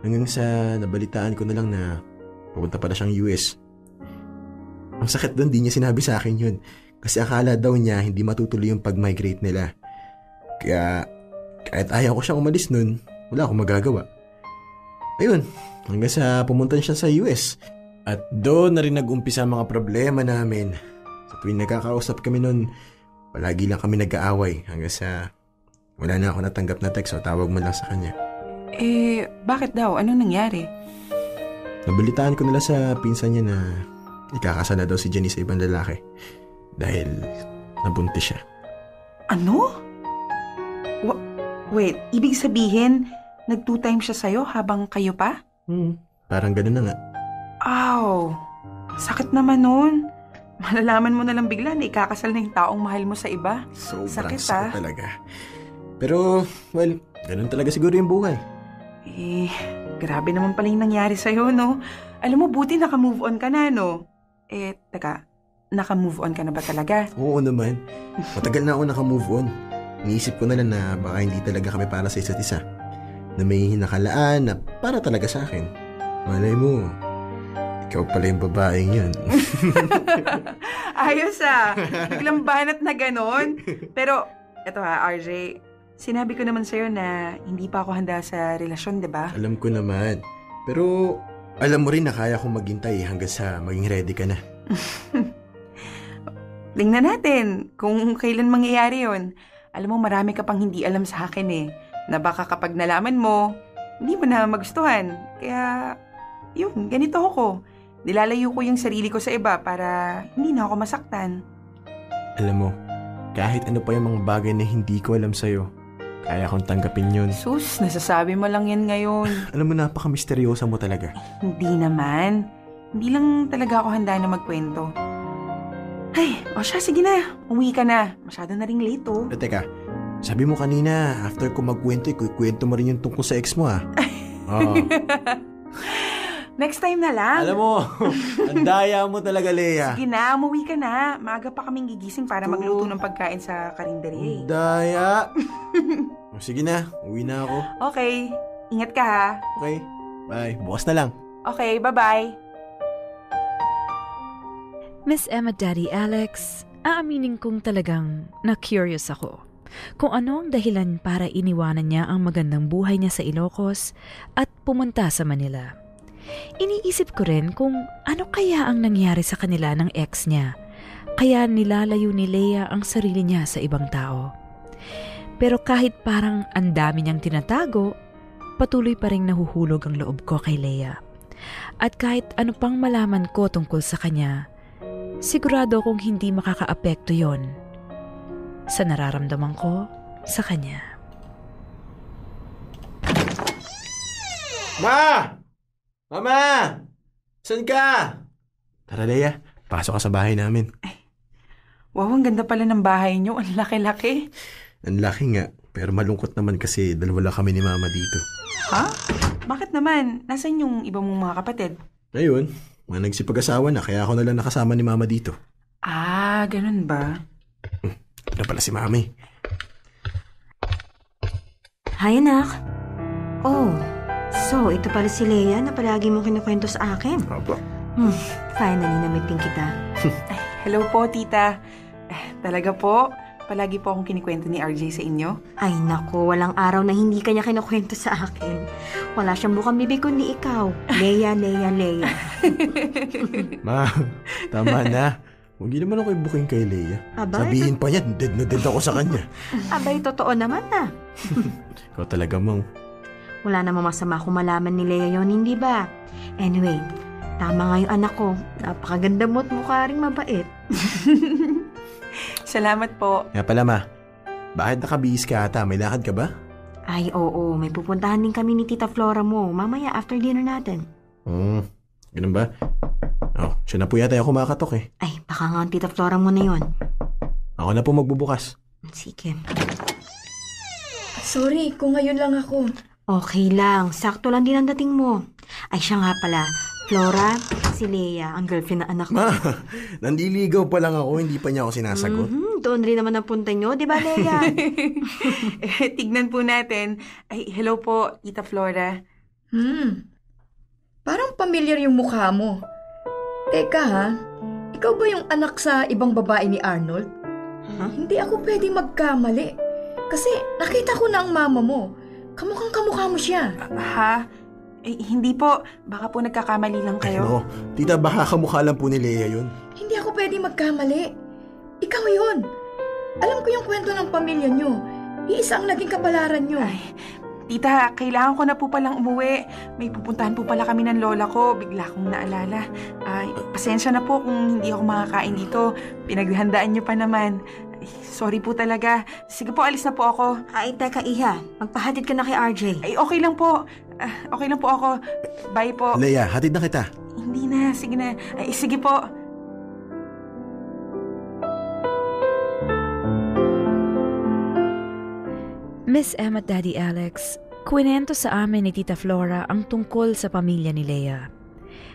Hanggang sa nabalitaan ko na lang na pupunta pala siyang US. Ang sakit doon, di niya sinabi sa akin yun. Kasi akala daw niya hindi matutuloy yung pag-migrate nila. Kaya kahit ayaw ko siyang umalis nun, wala akong magagawa. Ayun, hanggang sa pumunta siya sa US. At doon na rin nag-umpisa mga problema namin. Sa tuwing nagkakausap kami nun, palagi lang kami nag-aaway hanggang sa wala na ako natanggap na text o tawag mo lang sa kanya. Eh, bakit daw? Anong nangyari? Nabalitaan ko nila sa pinsan niya na ikakasal na daw si Jenny sa ibang lalaki dahil nabuntis siya. Ano? Wa- wait, ibig sabihin, nag-two times siya sa'yo habang kayo pa? Hmm, parang ganun na nga. Aw, sakit naman nun. Malalaman mo na lang bigla na ikakasal na yung taong mahal mo sa iba. Sobrang Sakit, sakit, ah. talaga. Pero, well, ganun talaga siguro yung buhay. Eh, grabe naman pala yung nangyari sa'yo, no? Alam mo, buti naka-move on ka na, no? Eh, teka, naka-move on ka na ba talaga? Oo naman. Matagal na ako naka-move on. Iniisip ko na lang na baka hindi talaga kami para sa isa't isa. Na may nakalaan na para talaga sa akin. Malay mo, ikaw pala yung babaeng yun. Ayos ah! Biglang banat na ganon. Pero, eto ha, RJ, sinabi ko naman sa'yo na hindi pa ako handa sa relasyon, di ba? Alam ko naman. Pero, alam mo rin na kaya kong maghintay hanggang sa maging ready ka na. Tingnan natin kung kailan mangyayari yon. Alam mo, marami ka pang hindi alam sa akin eh. Na baka kapag nalaman mo, hindi mo na magustuhan. Kaya, yun, ganito ako. Nilalayo ko yung sarili ko sa iba para hindi na ako masaktan. Alam mo, kahit ano pa yung mga bagay na hindi ko alam sa'yo, kaya kong tanggapin yun. Sus, nasasabi mo lang yan ngayon. Alam mo, napaka-misteryosa mo talaga. Hindi naman. Hindi lang talaga ako handa na magkwento. Ay, o siya, sige na. Umuwi ka na. Masyado na ring late, oh. Eh, teka, sabi mo kanina, after ko magkwento, ikukwento mo rin yung tungkol sa ex mo, ah. Oo. Next time na lang. Alam mo, ang daya mo talaga, Leia. Sige na, umuwi ka na. Maaga pa kaming gigising para magluto ng pagkain sa karinderya. Ang daya. O, Sige na, uwi na ako. Okay, ingat ka ha. Okay, bye. Bukas na lang. Okay, bye-bye. Miss Emma Daddy Alex, aaminin kong talagang na-curious ako kung ano ang dahilan para iniwanan niya ang magandang buhay niya sa Ilocos at pumunta sa Manila. Iniisip ko rin kung ano kaya ang nangyari sa kanila ng ex niya, kaya nilalayo ni Leia ang sarili niya sa ibang tao. Pero kahit parang ang dami niyang tinatago, patuloy pa rin nahuhulog ang loob ko kay Leia. At kahit ano pang malaman ko tungkol sa kanya, sigurado kong hindi makakaapekto yon sa nararamdaman ko sa kanya. Ma! Mama! Saan ka? Tara, Leia. Pasok ka sa bahay namin. Wow, ang ganda pala ng bahay niyo. Ang laki-laki. Ang laki nga. Pero malungkot naman kasi dalawa lang kami ni Mama dito. Ha? Bakit naman? Nasaan yung iba mong mga kapatid? Ngayon, mga nagsipag-asawa na kaya ako na lang nakasama ni Mama dito. Ah, ganun ba? Ano pala si Mami? Hi, anak. Oh, so ito pala si Leia na palagi mo kinukwento sa akin. Opo. Hmm, finally na-meeting kita. Hello po, tita. Eh, talaga po? Palagi po akong kinikwento ni RJ sa inyo? Ay nako, walang araw na hindi kanya kinukwento sa akin. Wala siyang bukang bibig kundi ikaw. Leia, Leia, Leia. Ma, tama na. Huwag naman ako ibuking kay Leia. Aba, Sabihin pa niya, dead na dead ako sa kanya. Abay, totoo naman na. Ikaw talaga, Mang. Wala namang masama kung malaman ni Leia yon, hindi ba? Anyway, tama nga yung anak ko. Napakaganda mo at mukha rin mabait. Salamat po. Nga pala, Ma. Bakit nakabihis ka ata? May lakad ka ba? Ay, oo, may pupuntahan din kami ni Tita Flora mo. Mamaya after dinner natin. Hmm, ganun ba? Oh, siya na po yata yung kumakatok eh. Ay, baka nga ang Tita Flora mo na yon. Ako na po magbubukas. Sige. Sorry, kung ngayon lang ako. Okay lang, sakto lang din ang dating mo. Ay, siya nga pala. Flora, si Leia, ang girlfriend ng anak ko. Ma, nandiligaw pa lang ako, hindi pa niya ako sinasagot. Mhm, doon rin naman ang punta nyo, di ba, Leia? eh, tignan po natin. Ay, hello po, Tita Flora. Hmm. Parang familiar yung mukha mo. Teka ha, ikaw ba yung anak sa ibang babae ni Arnold? Huh? Hindi ako pwede magkamali. Kasi nakita ko na ang mama mo. Kamukhang kamukha mo siya. Ha? Eh, hindi po. Baka po nagkakamali lang Ay, kayo. no. Tita, baka kamukha lang po ni Leia yun. Hindi ako pwede magkamali. Ikaw yon. Alam ko yung kwento ng pamilya nyo. Iisa ang naging kapalaran nyo. Ay, tita, kailangan ko na po palang umuwi. May pupuntahan po pala kami ng lola ko. Bigla kong naalala. Ay, pasensya na po kung hindi ako makakain dito. Pinaghandaan niyo pa naman. Sorry po talaga. Sige po, alis na po ako. Ay, teka, Iha. Magpahatid ka na kay RJ. Ay, okay lang po. Ah, okay lang po ako. Bye po. Leia, hatid na kita. Hindi na, sige na. Ay, sige po. Miss at Daddy Alex, kwento sa amin ni Tita Flora ang tungkol sa pamilya ni Leia.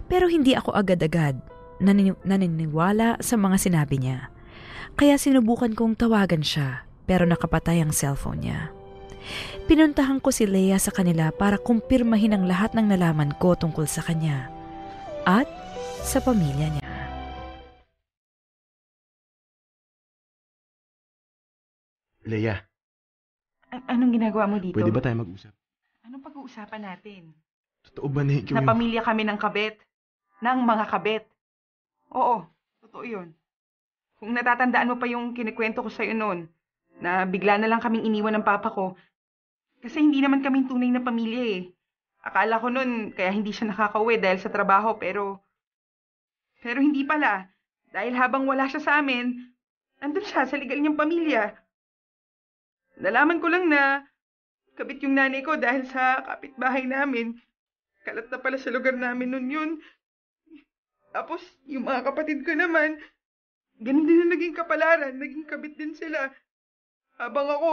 Pero hindi ako agad-agad nanini- naniniwala sa mga sinabi niya. Kaya sinubukan kong tawagan siya pero nakapatay ang cellphone niya. Pinuntahan ko si Leia sa kanila para kumpirmahin ang lahat ng nalaman ko tungkol sa kanya at sa pamilya niya. Leia, A- anong ginagawa mo dito? pwede ba tayo mag-usap? Anong pag-uusapan natin? Totoo ba na ikaw Na yung... pamilya kami ng kabet. Ng mga kabet. Oo, totoo yun. Kung natatandaan mo pa yung kinikwento ko sa'yo noon, na bigla na lang kaming iniwan ng papa ko, kasi hindi naman kaming tunay na pamilya eh. Akala ko noon, kaya hindi siya nakakauwi dahil sa trabaho, pero... Pero hindi pala. Dahil habang wala siya sa amin, nandun siya sa legal niyang pamilya. Nalaman ko lang na kabit yung nanay ko dahil sa kapitbahay namin. Kalat na pala sa lugar namin nun yun. Tapos, yung mga kapatid ko naman, ganun din ang naging kapalaran, naging kabit din sila. Habang ako,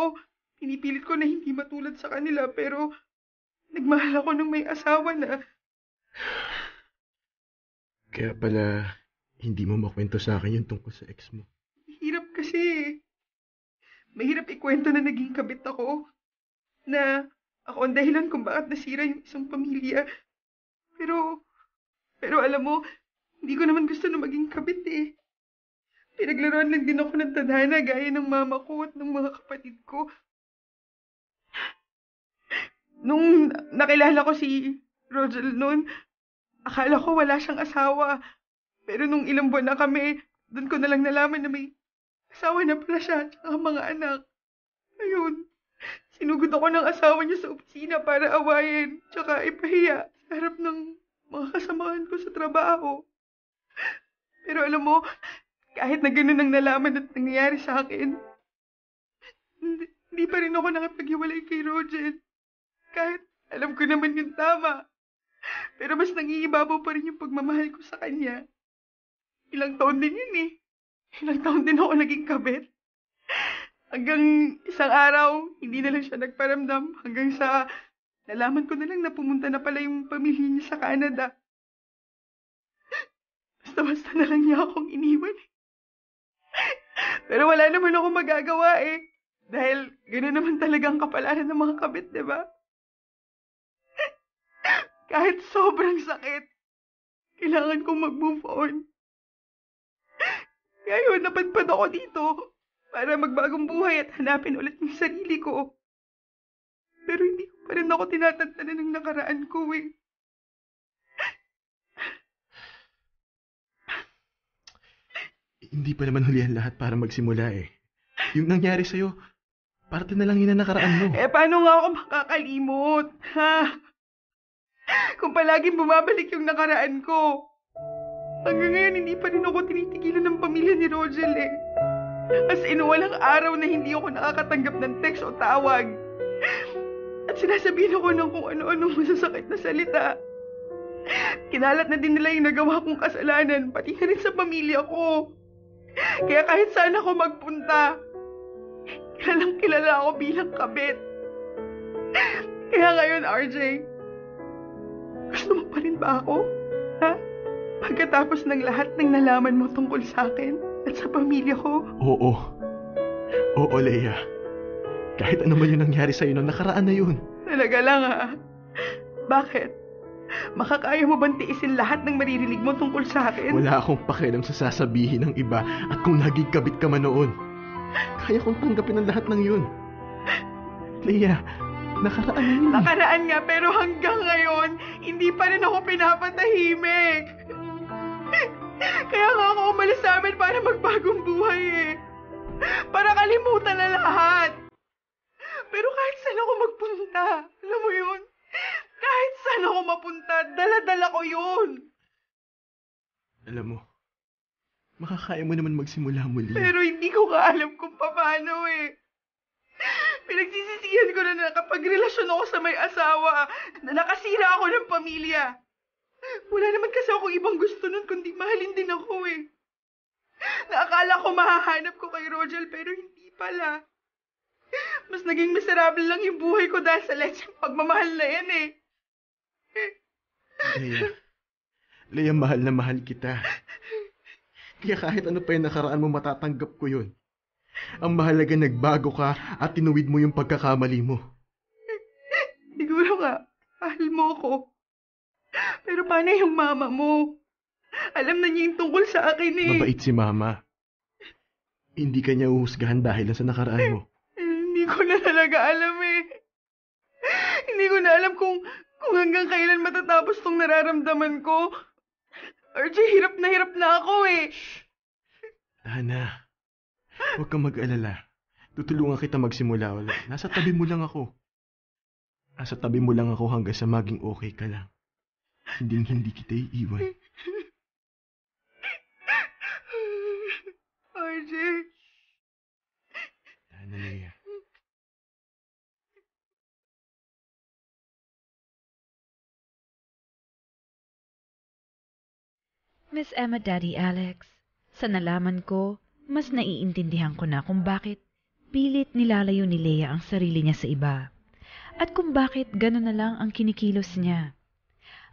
pinipilit ko na hindi matulad sa kanila, pero nagmahal ako ng may asawa na. Kaya pala, hindi mo makwento sa akin yung tungkol sa ex mo. Hirap kasi. Mahirap ikwento na naging kabit ako. Na ako ang dahilan kung bakit nasira yung isang pamilya. Pero, pero alam mo, hindi ko naman gusto na maging kabit eh. Pinaglaruan lang din ako ng tadhana gaya ng mama ko at ng mga kapatid ko. Nung nakilala ko si Rogel noon, akala ko wala siyang asawa. Pero nung ilang buwan na kami, doon ko na lang nalaman na may asawa na pala siya at mga anak. Ayun, sinugod ako ng asawa niya sa opisina para awayin tsaka ipahiya sa harap ng mga kasamahan ko sa trabaho. Pero alam mo, kahit na ganun ang nalaman at nangyayari sa akin, hindi, hindi pa rin ako nakapaghiwalay kay Rogel. Kahit alam ko naman yung tama. Pero mas nangiibabaw pa rin yung pagmamahal ko sa kanya. Ilang taon din yun eh. Ilang taon din ako naging kabit. Hanggang isang araw, hindi na lang siya nagparamdam. Hanggang sa nalaman ko na lang na pumunta na pala yung pamilya niya sa Canada. Basta-basta na lang niya akong iniwan. Pero wala naman ako magagawa eh. Dahil gano'n naman talagang kapalaran ng mga kabit, di ba? Kahit sobrang sakit, kailangan kong mag-move on. Kaya yun, napadpad ako dito para magbagong buhay at hanapin ulit yung sarili ko. Pero hindi ko pa rin ako tinatantanan ng nakaraan ko eh. Hindi pa naman huli ang lahat para magsimula eh. Yung nangyari sa'yo, parte na lang yun ang nakaraan mo. Eh, paano nga ako makakalimot? Ha? Kung palaging bumabalik yung nakaraan ko. Hanggang ngayon, hindi pa rin ako tinitigilan ng pamilya ni Rogel eh. As in, walang araw na hindi ako nakakatanggap ng text o tawag. At sinasabihin ako ng kung ano-anong masasakit na salita. Kinalat na din nila yung nagawa kong kasalanan, pati na rin sa pamilya ko. Kaya kahit saan ako magpunta, kilalang kilala ako bilang kabit. Kaya ngayon, RJ, gusto mo pa rin ba ako? Ha? Pagkatapos ng lahat ng nalaman mo tungkol sa akin at sa pamilya ko, Oo. Oo, Leia. Kahit ano man yung nangyari sa'yo nung nakaraan na yun. talaga lang ha. Bakit? Makakaya mo bang tiisin lahat ng maririnig mo tungkol sa akin? Wala akong pakialam sa sasabihin ng iba at kung naging kabit ka man noon. Kaya kong tanggapin ang lahat ng yun. Leia, nakaraan na yun. Nakaraan nga pero hanggang ngayon, hindi pa rin ako pinapatahimik. Kaya nga ako umalis sa amin para magbagong buhay eh. Para kalimutan na lahat. Pero kahit saan ako magpunta, alam mo yun? Kahit saan ako mapunta, dala-dala ko yun. Alam mo, makakaya mo naman magsimula muli. Pero hindi ko ka alam kung paano eh. Pinagsisisihan ko na nakapagrelasyon ako sa may asawa, na nakasira ako ng pamilya. Wala naman kasi ako ibang gusto nun kundi mahalin din ako eh. Naakala ko mahahanap ko kay Rogel pero hindi pala. Mas naging miserable lang yung buhay ko dahil sa letseng pagmamahal na yan eh. Leia, Leia, mahal na mahal kita. Kaya kahit ano pa yung nakaraan mo, matatanggap ko yun. Ang mahalaga nagbago ka at tinuwid mo yung pagkakamali mo. Siguro nga, mahal mo ako. Pero paano yung mama mo? Alam na niya yung tungkol sa akin eh. Mabait si mama. Hindi ka niya uhusgahan dahil lang sa nakaraan mo. Hindi ko na talaga alam eh. Hindi ko na alam kung, kung hanggang kailan matatapos tong nararamdaman ko. RJ, hirap na hirap na ako eh. Hana, huwag kang mag-alala. Tutulungan kita magsimula ulit. Nasa tabi mo lang ako. Nasa tabi mo lang ako hanggang sa maging okay ka lang. Hindi hindi kita iiwan. RJ, Hana, Leia. Miss Emma Daddy Alex, sa nalaman ko, mas naiintindihan ko na kung bakit pilit nilalayo ni Leia ang sarili niya sa iba. At kung bakit gano'n na lang ang kinikilos niya.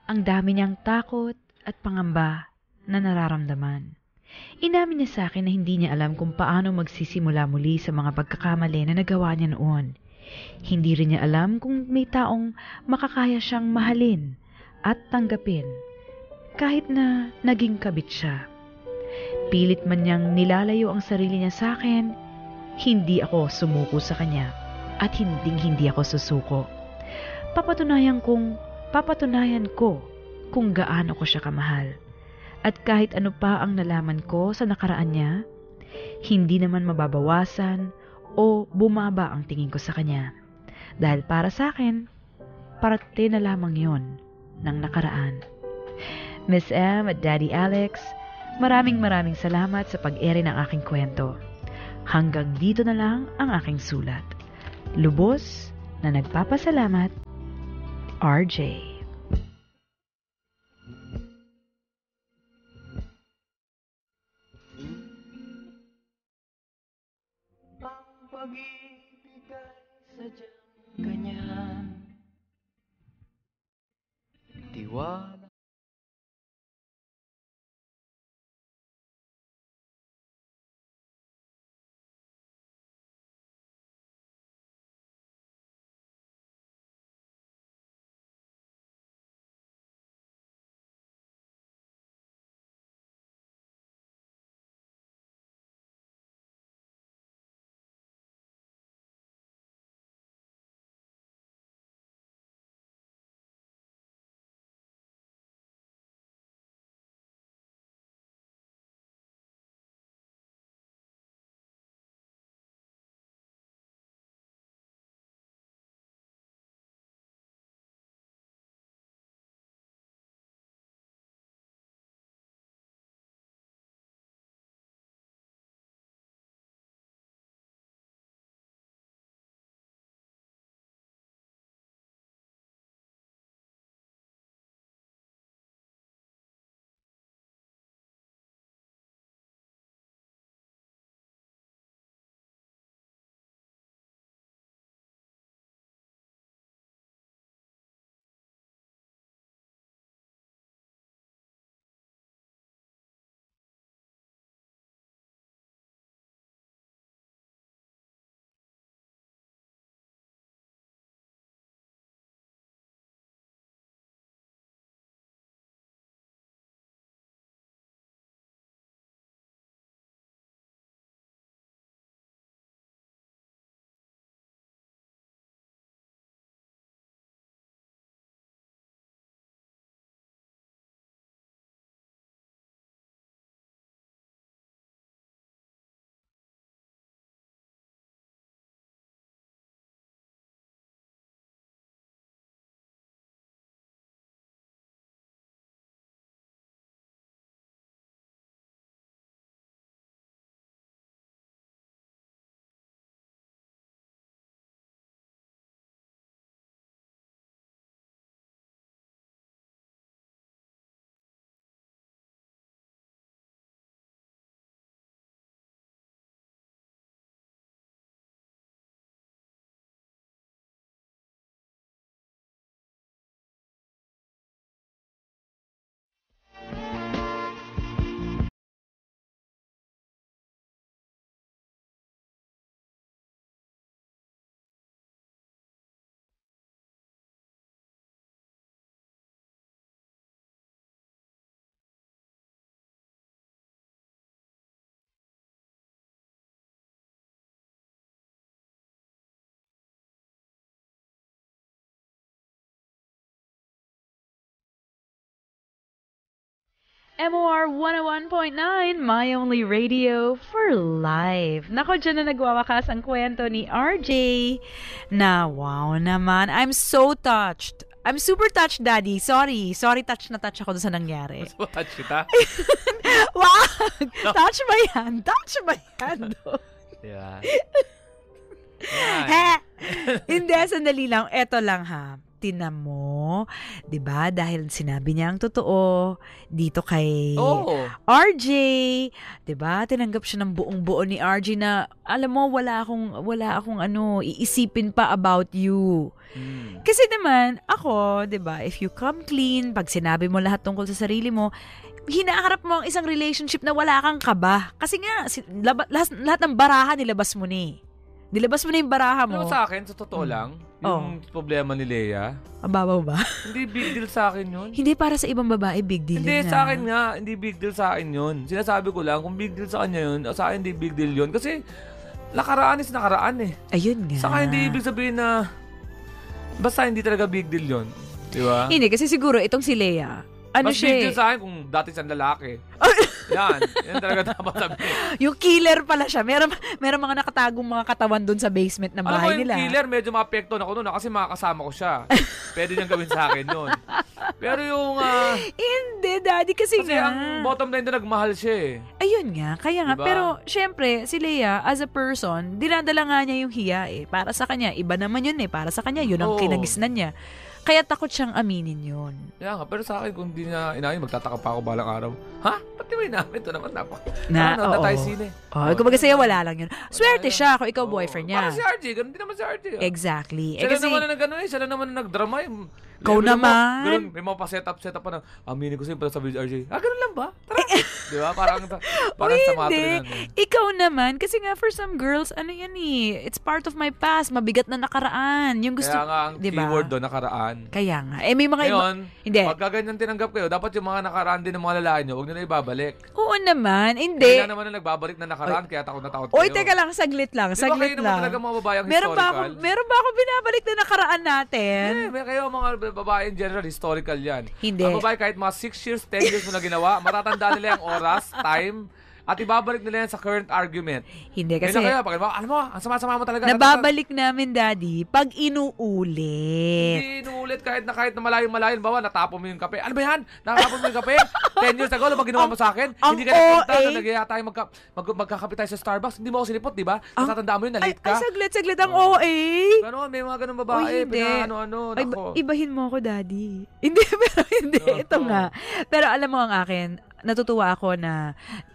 Ang dami niyang takot at pangamba na nararamdaman. Inamin niya sa akin na hindi niya alam kung paano magsisimula muli sa mga pagkakamali na nagawa niya noon. Hindi rin niya alam kung may taong makakaya siyang mahalin at tanggapin kahit na naging kabit siya. Pilit man niyang nilalayo ang sarili niya sa akin, hindi ako sumuko sa kanya at hinding hindi ako susuko. Papatunayan kong, papatunayan ko kung gaano ko siya kamahal. At kahit ano pa ang nalaman ko sa nakaraan niya, hindi naman mababawasan o bumaba ang tingin ko sa kanya. Dahil para sa akin, parte na lamang yon ng nakaraan. Miss M at Daddy Alex, maraming maraming salamat sa pag-ere ng aking kwento. Hanggang dito na lang ang aking sulat. Lubos na nagpapasalamat, RJ. Pag-ibig ay sadyang ganyan Tiwala MOR 101.9, my only radio for life. Nako, dyan na nagwawakas ang kwento ni RJ. Na wow naman, I'm so touched. I'm super touched, Daddy. Sorry. Sorry, touch na touch ako sa nangyari. So, touch kita. Wag! Touch ba yan? Touch ba yan? Yeah. He! Hindi, sandali lang. Eto lang ha. Tinan mo, 'di ba? Dahil sinabi niya ang totoo dito kay Oo. RJ, 'di ba? Tinanggap siya ng buong buo ni RJ na alam mo wala akong wala akong ano iisipin pa about you. Hmm. Kasi naman ako, 'di ba? If you come clean, pag sinabi mo lahat tungkol sa sarili mo, hinaharap mo ang isang relationship na wala kang kaba. Kasi nga, si, laba, lahat, lahat ng baraha nilabas mo ni. Nilabas mo na yung baraha mo. Mo sa akin, sa totoo lang, yung problema ni Leia, Ang babaw ba? hindi big deal sa akin yun. Hindi para sa ibang babae, big deal Hindi, yun sa nga. akin nga, hindi big deal sa akin yun. Sinasabi ko lang, kung big deal sa kanya yun, sa akin hindi big deal yun. Kasi, nakaraan is nakaraan eh. Ayun nga. Sa akin, hindi ibig sabihin na, basta hindi talaga big deal yun. Di ba? Hindi, kasi siguro itong si Leia, ano Mas siya eh, sa akin kung dati siyang lalaki. yan, yan talaga dapat sabihin. yung killer pala siya. Meron, meron mga nakatagong mga katawan doon sa basement ng Alam mo, bahay yung nila. killer, medyo maapekto na ako noon ah, kasi makakasama ko siya. Pwede niyang gawin sa akin yun. Pero yung, ah, Hindi, daddy, kasi, kasi nga. ang bottom line na nagmahal siya eh. Ayun nga, kaya nga. Diba? Pero, syempre, si Leia, as a person, dinadala nga niya yung hiya eh. Para sa kanya, iba naman yun eh. Para sa kanya, yun ang Oo. kinagisnan niya. Kaya takot siyang aminin yun. Kaya nga, pero sa akin, kung di na inamin, magtataka pa ako balang araw. Ha? Di mo inamin? Ito naman, napak. Na, ano, na oo. tayo sine. Oh, kumbaga sa'yo, wala lang yun. Swerte siya kung ikaw boyfriend niya. Parang si RJ, ganun din naman si RJ. ah. Exactly. Eh, Sila kasi, naman na nag-ano eh, sila naman na nagdrama eh. Ikaw mo, naman. Ganun, may mga pa-setup, setup pa na, aminin ko sa'yo pala sabi ni RJ, ah, ganun lang ba? Tara. Di ba? Parang, parang sa mga eh. Ikaw naman, kasi nga for some girls, ano yan eh, it's part of my past, mabigat na nakaraan. Yung gusto, Kaya nga, ang Diba? keyword doon, nakaraan. Kaya nga. Eh, may mga Ngayon, iba, hindi. pagka ganyan tinanggap kayo, dapat yung mga nakaraan din ng mga lalaki nyo, huwag nyo na ibabalik. Oo naman, hindi. Kaya naman na nagbabalik na nakaraan, kaya takot na takot Oy, kayo. teka lang, saglit lang, Di ba saglit kayo naman lang. talaga mga babayang Meron ba ako, historical? meron ba ako binabalik na nakaraan natin? Eh, may kayo mga babae in general, historical yan. Hindi. Ang babae kahit mga 6 years, 10 years mo na ginawa, matatanda nila yung oras, time, at ibabalik nila yan sa current argument. Hindi, Kasi, kasi kaya, pag, alam mo, ang sama-sama mo talaga. nababalik namin, daddy, pag inuulit. Hindi inuulit kahit na kahit na malayo-malayo. Bawa, natapon mo yung kape. Ano ba yan? Nakatapon mo yung kape? 10 years ago, ano ba ginawa mo sa akin? ang Hindi ka nagpunta na nagyaya tayo magka, mag, magkakape tayo sa Starbucks. Hindi mo ako sinipot, di ba? Natatandaan mo yun, Ay, na-late ay, ka. saglit, saglit, ang OA. Ganon, may mga ganun babae. hindi. Pinaano-ano. Ay, Nako. ba- ibahin mo ako, daddy. Hindi, pero hindi. Ito nga. Pero alam mo ang akin, natutuwa ako na,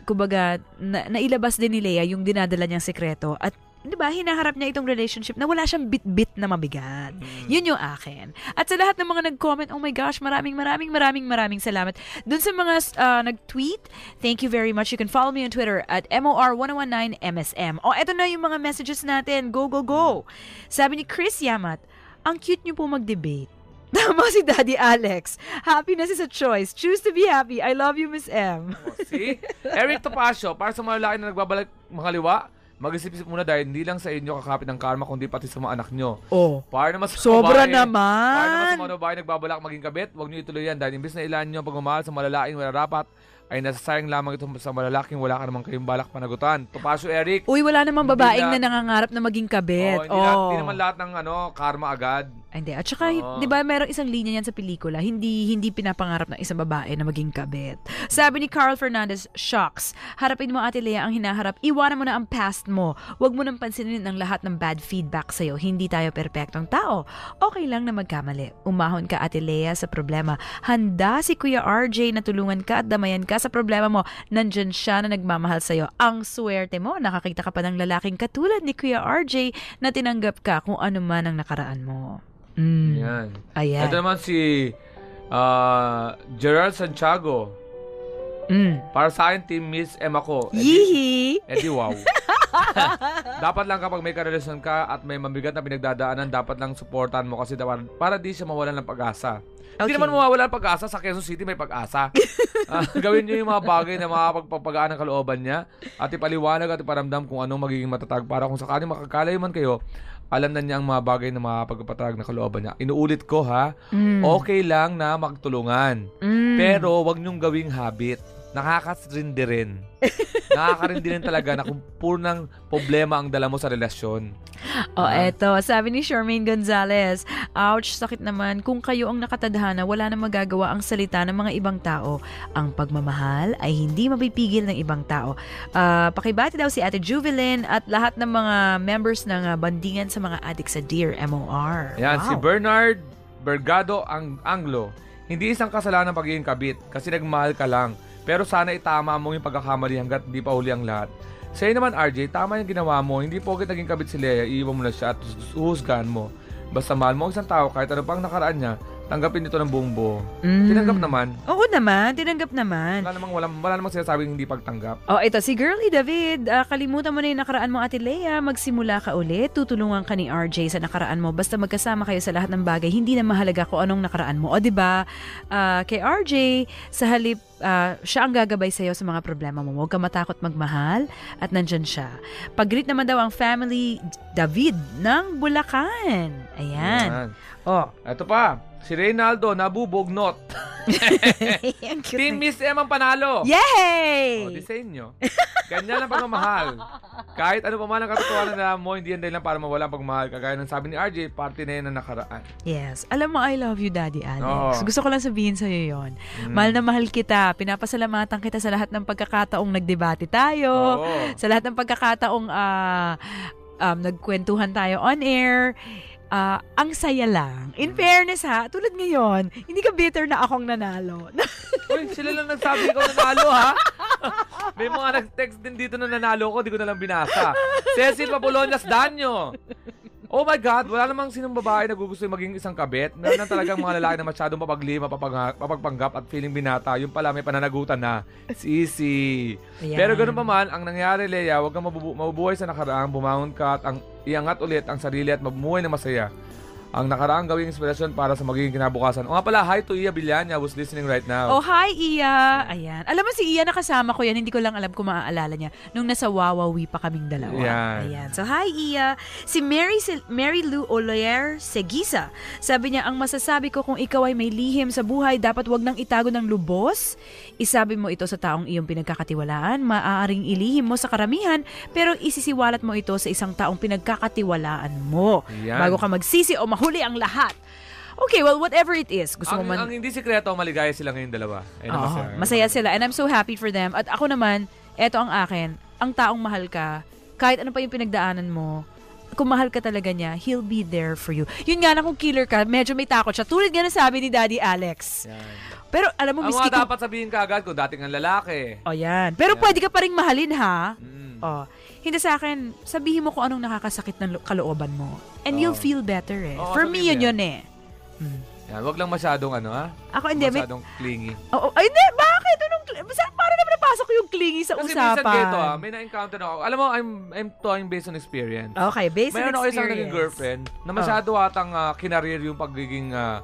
kumbaga, na, nailabas din ni Leia yung dinadala niyang sekreto at di ba, hinaharap niya itong relationship na wala siyang bit-bit na mabigat. Yun yung akin. At sa lahat ng mga nag-comment, oh my gosh, maraming, maraming, maraming, maraming salamat. Dun sa mga uh, nag-tweet, thank you very much. You can follow me on Twitter at MOR1019MSM. O, eto na yung mga messages natin. Go, go, go. Sabi ni Chris Yamat, ang cute niyo po mag-debate. Tama si Daddy Alex. Happiness is a choice. Choose to be happy. I love you, Miss M. See? Eric Topacio, para sa mga lalaki na nagbabalik mga liwa, mag-isip-isip muna dahil hindi lang sa inyo kakapit ng karma, kundi pati sa mga anak nyo. Oh. Para naman sa Sobra babae, naman. Para naman sa mga babae nagbabalak maging kabit, huwag nyo ituloy yan dahil imbis na ilan nyo pagmamahal sa malalaking wala rapat, ay nasasayang lamang ito sa malalaking wala ka naman kayong balak panagutan. Topacio Eric, Uy, wala namang babaeng na- na nangangarap na maging kabit. oh, hindi, Oh. hindi naman lahat ng ano, karma agad. Hindi. At saka, Oo. di ba, merong isang linya yan sa pelikula, hindi hindi pinapangarap ng isang babae na maging kabit. Sabi ni Carl Fernandez, shocks. Harapin mo, Ate Lea, ang hinaharap. Iwanan mo na ang past mo. Huwag mo nang pansinin ang lahat ng bad feedback sa'yo. Hindi tayo perpektong tao. Okay lang na magkamali. Umahon ka, Ate Lea, sa problema. Handa si Kuya RJ na tulungan ka at damayan ka sa problema mo. Nandyan siya na nagmamahal sa'yo. Ang swerte mo, nakakita ka pa ng lalaking katulad ni Kuya RJ na tinanggap ka kung ano man ang nakaraan mo. Mm. Yan. Ayan. Ito naman si ah, Gerald Santiago. Mm. Para sa akin, Team Miss M ako. Eh di- Yihi! Eh di wow. dapat lang kapag may karelasyon ka at may mabigat na pinagdadaanan, dapat lang supportan mo kasi dapat, para di siya mawalan ng pag-asa. Hindi Okay. naman mawawalan ng pag-asa. Sa Quezon City may pag-asa. Ah, gawin niyo yung mga bagay na makapagpapagaan ng kalooban niya at ipaliwanag at iparamdam kung anong magiging matatag para kung sakaling makakalayo man kayo, alam na niya ang mga bagay na makapagpapatatag ng kalooban niya. Inuulit ko ha, Mm. okay lang na magtulungan. Mm. Pero wag niyong gawing habit. nakakasrindi rin. Nakakarindi rin talaga na kung puro ng problema ang dala mo sa relasyon. O, Ah. eto, sabi ni Charmaine Gonzalez, ouch, sakit naman. Kung kayo ang nakatadhana, wala na magagawa ang salita ng mga ibang tao. Ang pagmamahal ay hindi mapipigil ng ibang tao. Ah, pakibati daw si Ate Juvelin at lahat ng mga members ng ah, bandingan sa mga adik sa Dear MOR. Yan, si Wow. Bernard Bergado ang Anglo. Hindi isang kasalanan ng pagiging kabit kasi nagmahal ka lang. Pero sana itama mo yung pagkakamali hanggat di pa huli ang lahat. Sa'yo naman, RJ, tama yung ginawa mo. Hindi porket naging kabit si Leia, iiwan mo na siya at uhusgahan mo. Basta mahal mo ang isang tao kahit ano pang nakaraan niya, tanggapin ito ng buong buo. Mm. Tinanggap naman. Oo naman, tinanggap naman. Wala namang, wala, wala namang sinasabing hindi pagtanggap. Oh, ito si Girly David. Ah, kalimutan mo na yung nakaraan mo, Ate Lea. Magsimula ka ulit. Tutulungan ka ni RJ sa nakaraan mo. Basta magkasama kayo sa lahat ng bagay. Hindi na mahalaga kung anong nakaraan mo. O, di ba? Ah, kay RJ, sa halip, ah, siya ang gagabay sa'yo sa mga problema mo. Huwag ka matakot magmahal at nandyan siya. Pag-greet naman daw ang family David ng Bulacan. Ayan. Yan. Oh. Ito pa, si Reynaldo cute Team Miss M ang panalo. Yay! O, di sa inyo. Ganyan ang pagmamahal. Kahit ano pa man ang katotohanan na mo, hindi yan dahil lang para mawala ang pagmamahal. Kagaya ng sabi ni RJ, party na yan ang nakaraan. Yes. Alam mo, I love you, Daddy Alex. Oo. Gusto ko lang sabihin sa'yo yon. Mm. Mahal na mahal kita. Pinapasalamatan kita sa lahat ng pagkakataong nagdebate tayo. Oo. Sa lahat ng pagkakataong ah, um, nagkwentuhan tayo on air. Ah, ang saya lang. In Mm. fairness ha, tulad ngayon, hindi ka bitter na akong nanalo. Uy, sila lang nagsabi ikaw nanalo, ha? May mga nag-text din dito na nanalo ko, di ko na lang binasa. Cecil Papolonias Danyo. Oh my God, wala namang sinong babae na gusto maging isang kabit. Meron na talagang mga lalaki na masyadong mapaglima, papag- papagpanggap at feeling binata. Yung pala may pananagutan na. Sisi. Ayan. Pero ganun pa man, ang nangyari, Leia, huwag kang mabubu- mabubuhay sa nakaraang, bumangon ka at ang, iangat ulit ang sarili at mabuhay na masaya. Ang nakaraang gawing inspirasyon para sa magiging kinabukasan. O nga pala, hi to Iya Villania who's listening right now. Oh, hi, Iya. Ayan. Alam mo si Iya nakasama ko yan. Hindi ko lang alam kung maaalala niya. Nung nasa Wawawi pa kaming dalawa. Yan. Ayan. So, hi, Iya. Si Mary, Sil- Mary Lou Olayer Segisa. Sabi niya, ang masasabi ko kung ikaw ay may lihim sa buhay, dapat wag nang itago ng lubos. Isabi mo ito sa taong iyong pinagkakatiwalaan. Maaaring ilihim mo sa karamihan, pero isisiwalat mo ito sa isang taong pinagkakatiwalaan mo. Yan. Bago ka magsisi o mahuli ang lahat. Okay, well, whatever it is. Gusto ang, mo man... ang hindi sikreto, maligaya sila ngayong dalawa. Ayun Oo, masaya. masaya sila. And I'm so happy for them. At ako naman, eto ang akin. Ang taong mahal ka, kahit ano pa yung pinagdaanan mo, kung mahal ka talaga niya, he'll be there for you. Yun nga na kung killer ka, medyo may takot siya. Tulad nga na sabi ni Daddy Alex. Yan. Pero alam mo, Ang miski kung... dapat sabihin ka agad kung dating ang lalaki. O yan. Pero Yan. pwede ka pa rin mahalin, ha? Mm. O, hindi sa akin, sabihin mo kung anong nakakasakit ng lo- kalooban mo. And Oo. you'll feel better eh. Oo, For me, yun yun eh. Hmm. Yan, wag lang masyadong ano ha? Ako, hindi. May, masyadong clingy. oh, ay, hindi. Bakit? Anong, basta, para naman napasok yung clingy sa Kasi usapan. minsan ganito ah, may na-encounter ako. Alam mo, I'm, I'm talking based on experience. Okay, based on Mayroon ako isang experience. naging girlfriend na Oh. masyado atang uh, kinarir yung pagiging ah,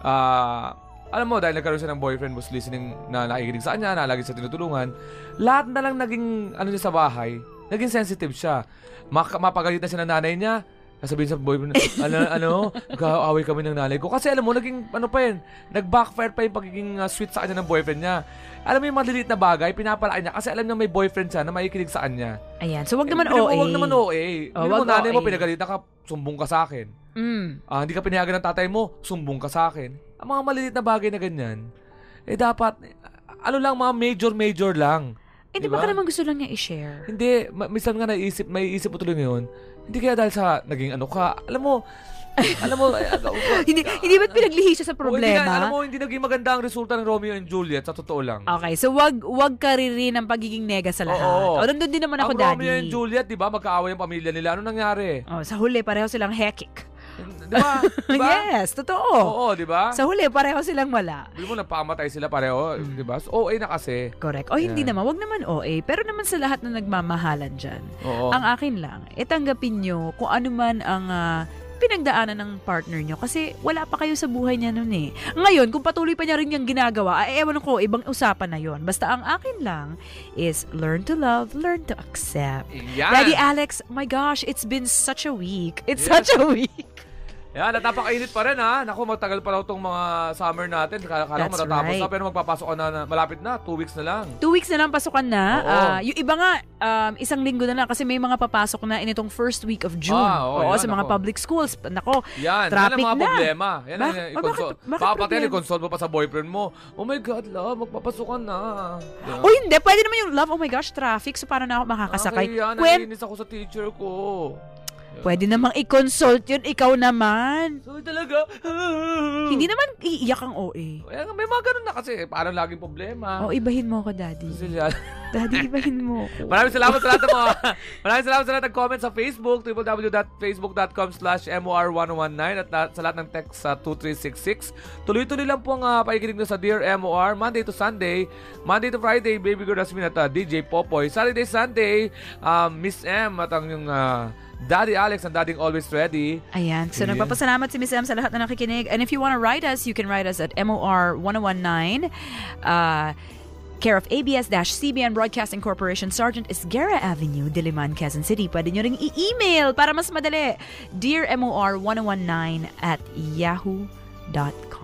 ah, alam mo, dahil nagkaroon siya ng boyfriend was listening na nakikinig sa kanya, na lagi sa tinutulungan, lahat na lang naging, ano niya sa bahay, naging sensitive siya. Mak- mapagalitan siya ng nanay niya, sasabihin sa boyfriend, ano, ano, nag-aaway kami ng nanay ko. Kasi alam mo, naging, ano pa yun, nag-backfire pa yung pagiging ah, sweet sa kanya ng boyfriend niya. Alam mo yung maliliit na bagay, pinapalaki niya kasi alam niya may boyfriend siya na makikinig sa kanya. Ayan. So, wag naman Hindi mo- OA. Wag naman OA. Oh, Hindi mo wag nanay mo, OA. pinagalitan ka, sumbong ka sa akin. Mm. Ah, hindi ka pinayagan ng tatay mo, sumbong ka sa akin. Ang mga maliliit na bagay na ganyan, eh dapat, ano lang, mga major-major lang. Eh, di ba ka naman gusto lang niya i-share? Hindi, ma- minsan nga naisip, may isip mo tuloy ngayon, hindi kaya dahil sa naging ano ka, alam mo, alam mo, eh, aga- hindi, hindi ba't pinaglihi siya sa Oo, hindi nga, problema? alam mo, hindi naging maganda ang resulta ng Romeo and Juliet, sa totoo lang. Okay, so wag wag ka rin ng pagiging nega sa lahat. Oo. O, nandun din naman ako, ang daddy. Romeo and Juliet, di ba, magkaaway ang pamilya nila. Ano nangyari? Oh, sa huli, pareho silang hekik. Di ba? Di ba? yes, totoo. Oo, di ba? Sa huli, pareho silang wala. Hindi mo napamatay sila pareho, di ba? So, OA na kasi. Correct. O hindi Yan. naman, wag naman OA. Pero naman sa lahat na nagmamahalan dyan, Oo. ang akin lang, itanggapin nyo kung ano man ang ah, pinagdaanan ng partner nyo kasi wala pa kayo sa buhay niya nun eh. Ngayon, kung patuloy pa niya rin yung ginagawa, ay ewan ko, ibang usapan na yon. Basta ang akin lang is learn to love, learn to accept. Yan. Daddy Alex, my gosh, it's been such a week. It's Yes. such a week. Yan, at napakainit pa rin ha. Naku, matagal pa raw itong mga summer natin. Kala, kala ko matatapos right. na, pero magpapasok na, na, malapit na. Two weeks na lang. Two weeks na lang pasukan na. Oo. Ah, yung iba nga, um, isang linggo na lang kasi may mga papasok na in itong first week of June. Ah, oo, yan, sa mga ako. public schools. Nako, Yan, yan traffic ang mga na. problema. Yan ang Bak- yan, oh, bakit- bakit Papatay, i-console mo pa sa boyfriend mo. Oh my God, love, magpapasukan na. Yan. O hindi, pwede naman yung love, oh my gosh, traffic. So, paano na ako makakasakay? Nakakahiya, Kwen, naiinis ako sa teacher ko. Pwede namang i-consult yun, ikaw naman. So, talaga? Hindi naman iiyak ang OA. Kaya nga, may mga ganun na kasi. Parang laging problema. O, ibahin mo ako, daddy. Daddy, ibahin mo ako. Maraming salamat sa lahat ng mga Maraming salamat sa lahat ng comment sa Facebook www.facebook.com slash MOR1019 at lahat- sa lahat ng text sa 2366 Tuloy-tuloy lang po ang uh, pakikinig nyo sa Dear MOR Monday to Sunday Monday to Friday Baby Girl Rasmin at uh, DJ Popoy Saturday, Sunday um, Miss M at ang yung uh, Daddy Alex and Daddy Always Ready Ayan. So, Ayan. nagpapasalamat si Miss M sa lahat na nakikinig. And if you want to write us, you can write us at MOR 1019. Uh, care of ABS-CBN Broadcasting Corporation, Sergeant Esguerra Avenue, Diliman, Quezon City. Pwede nyo ring i-email para mas madali. Dear MOR 1019 at yahoo.com.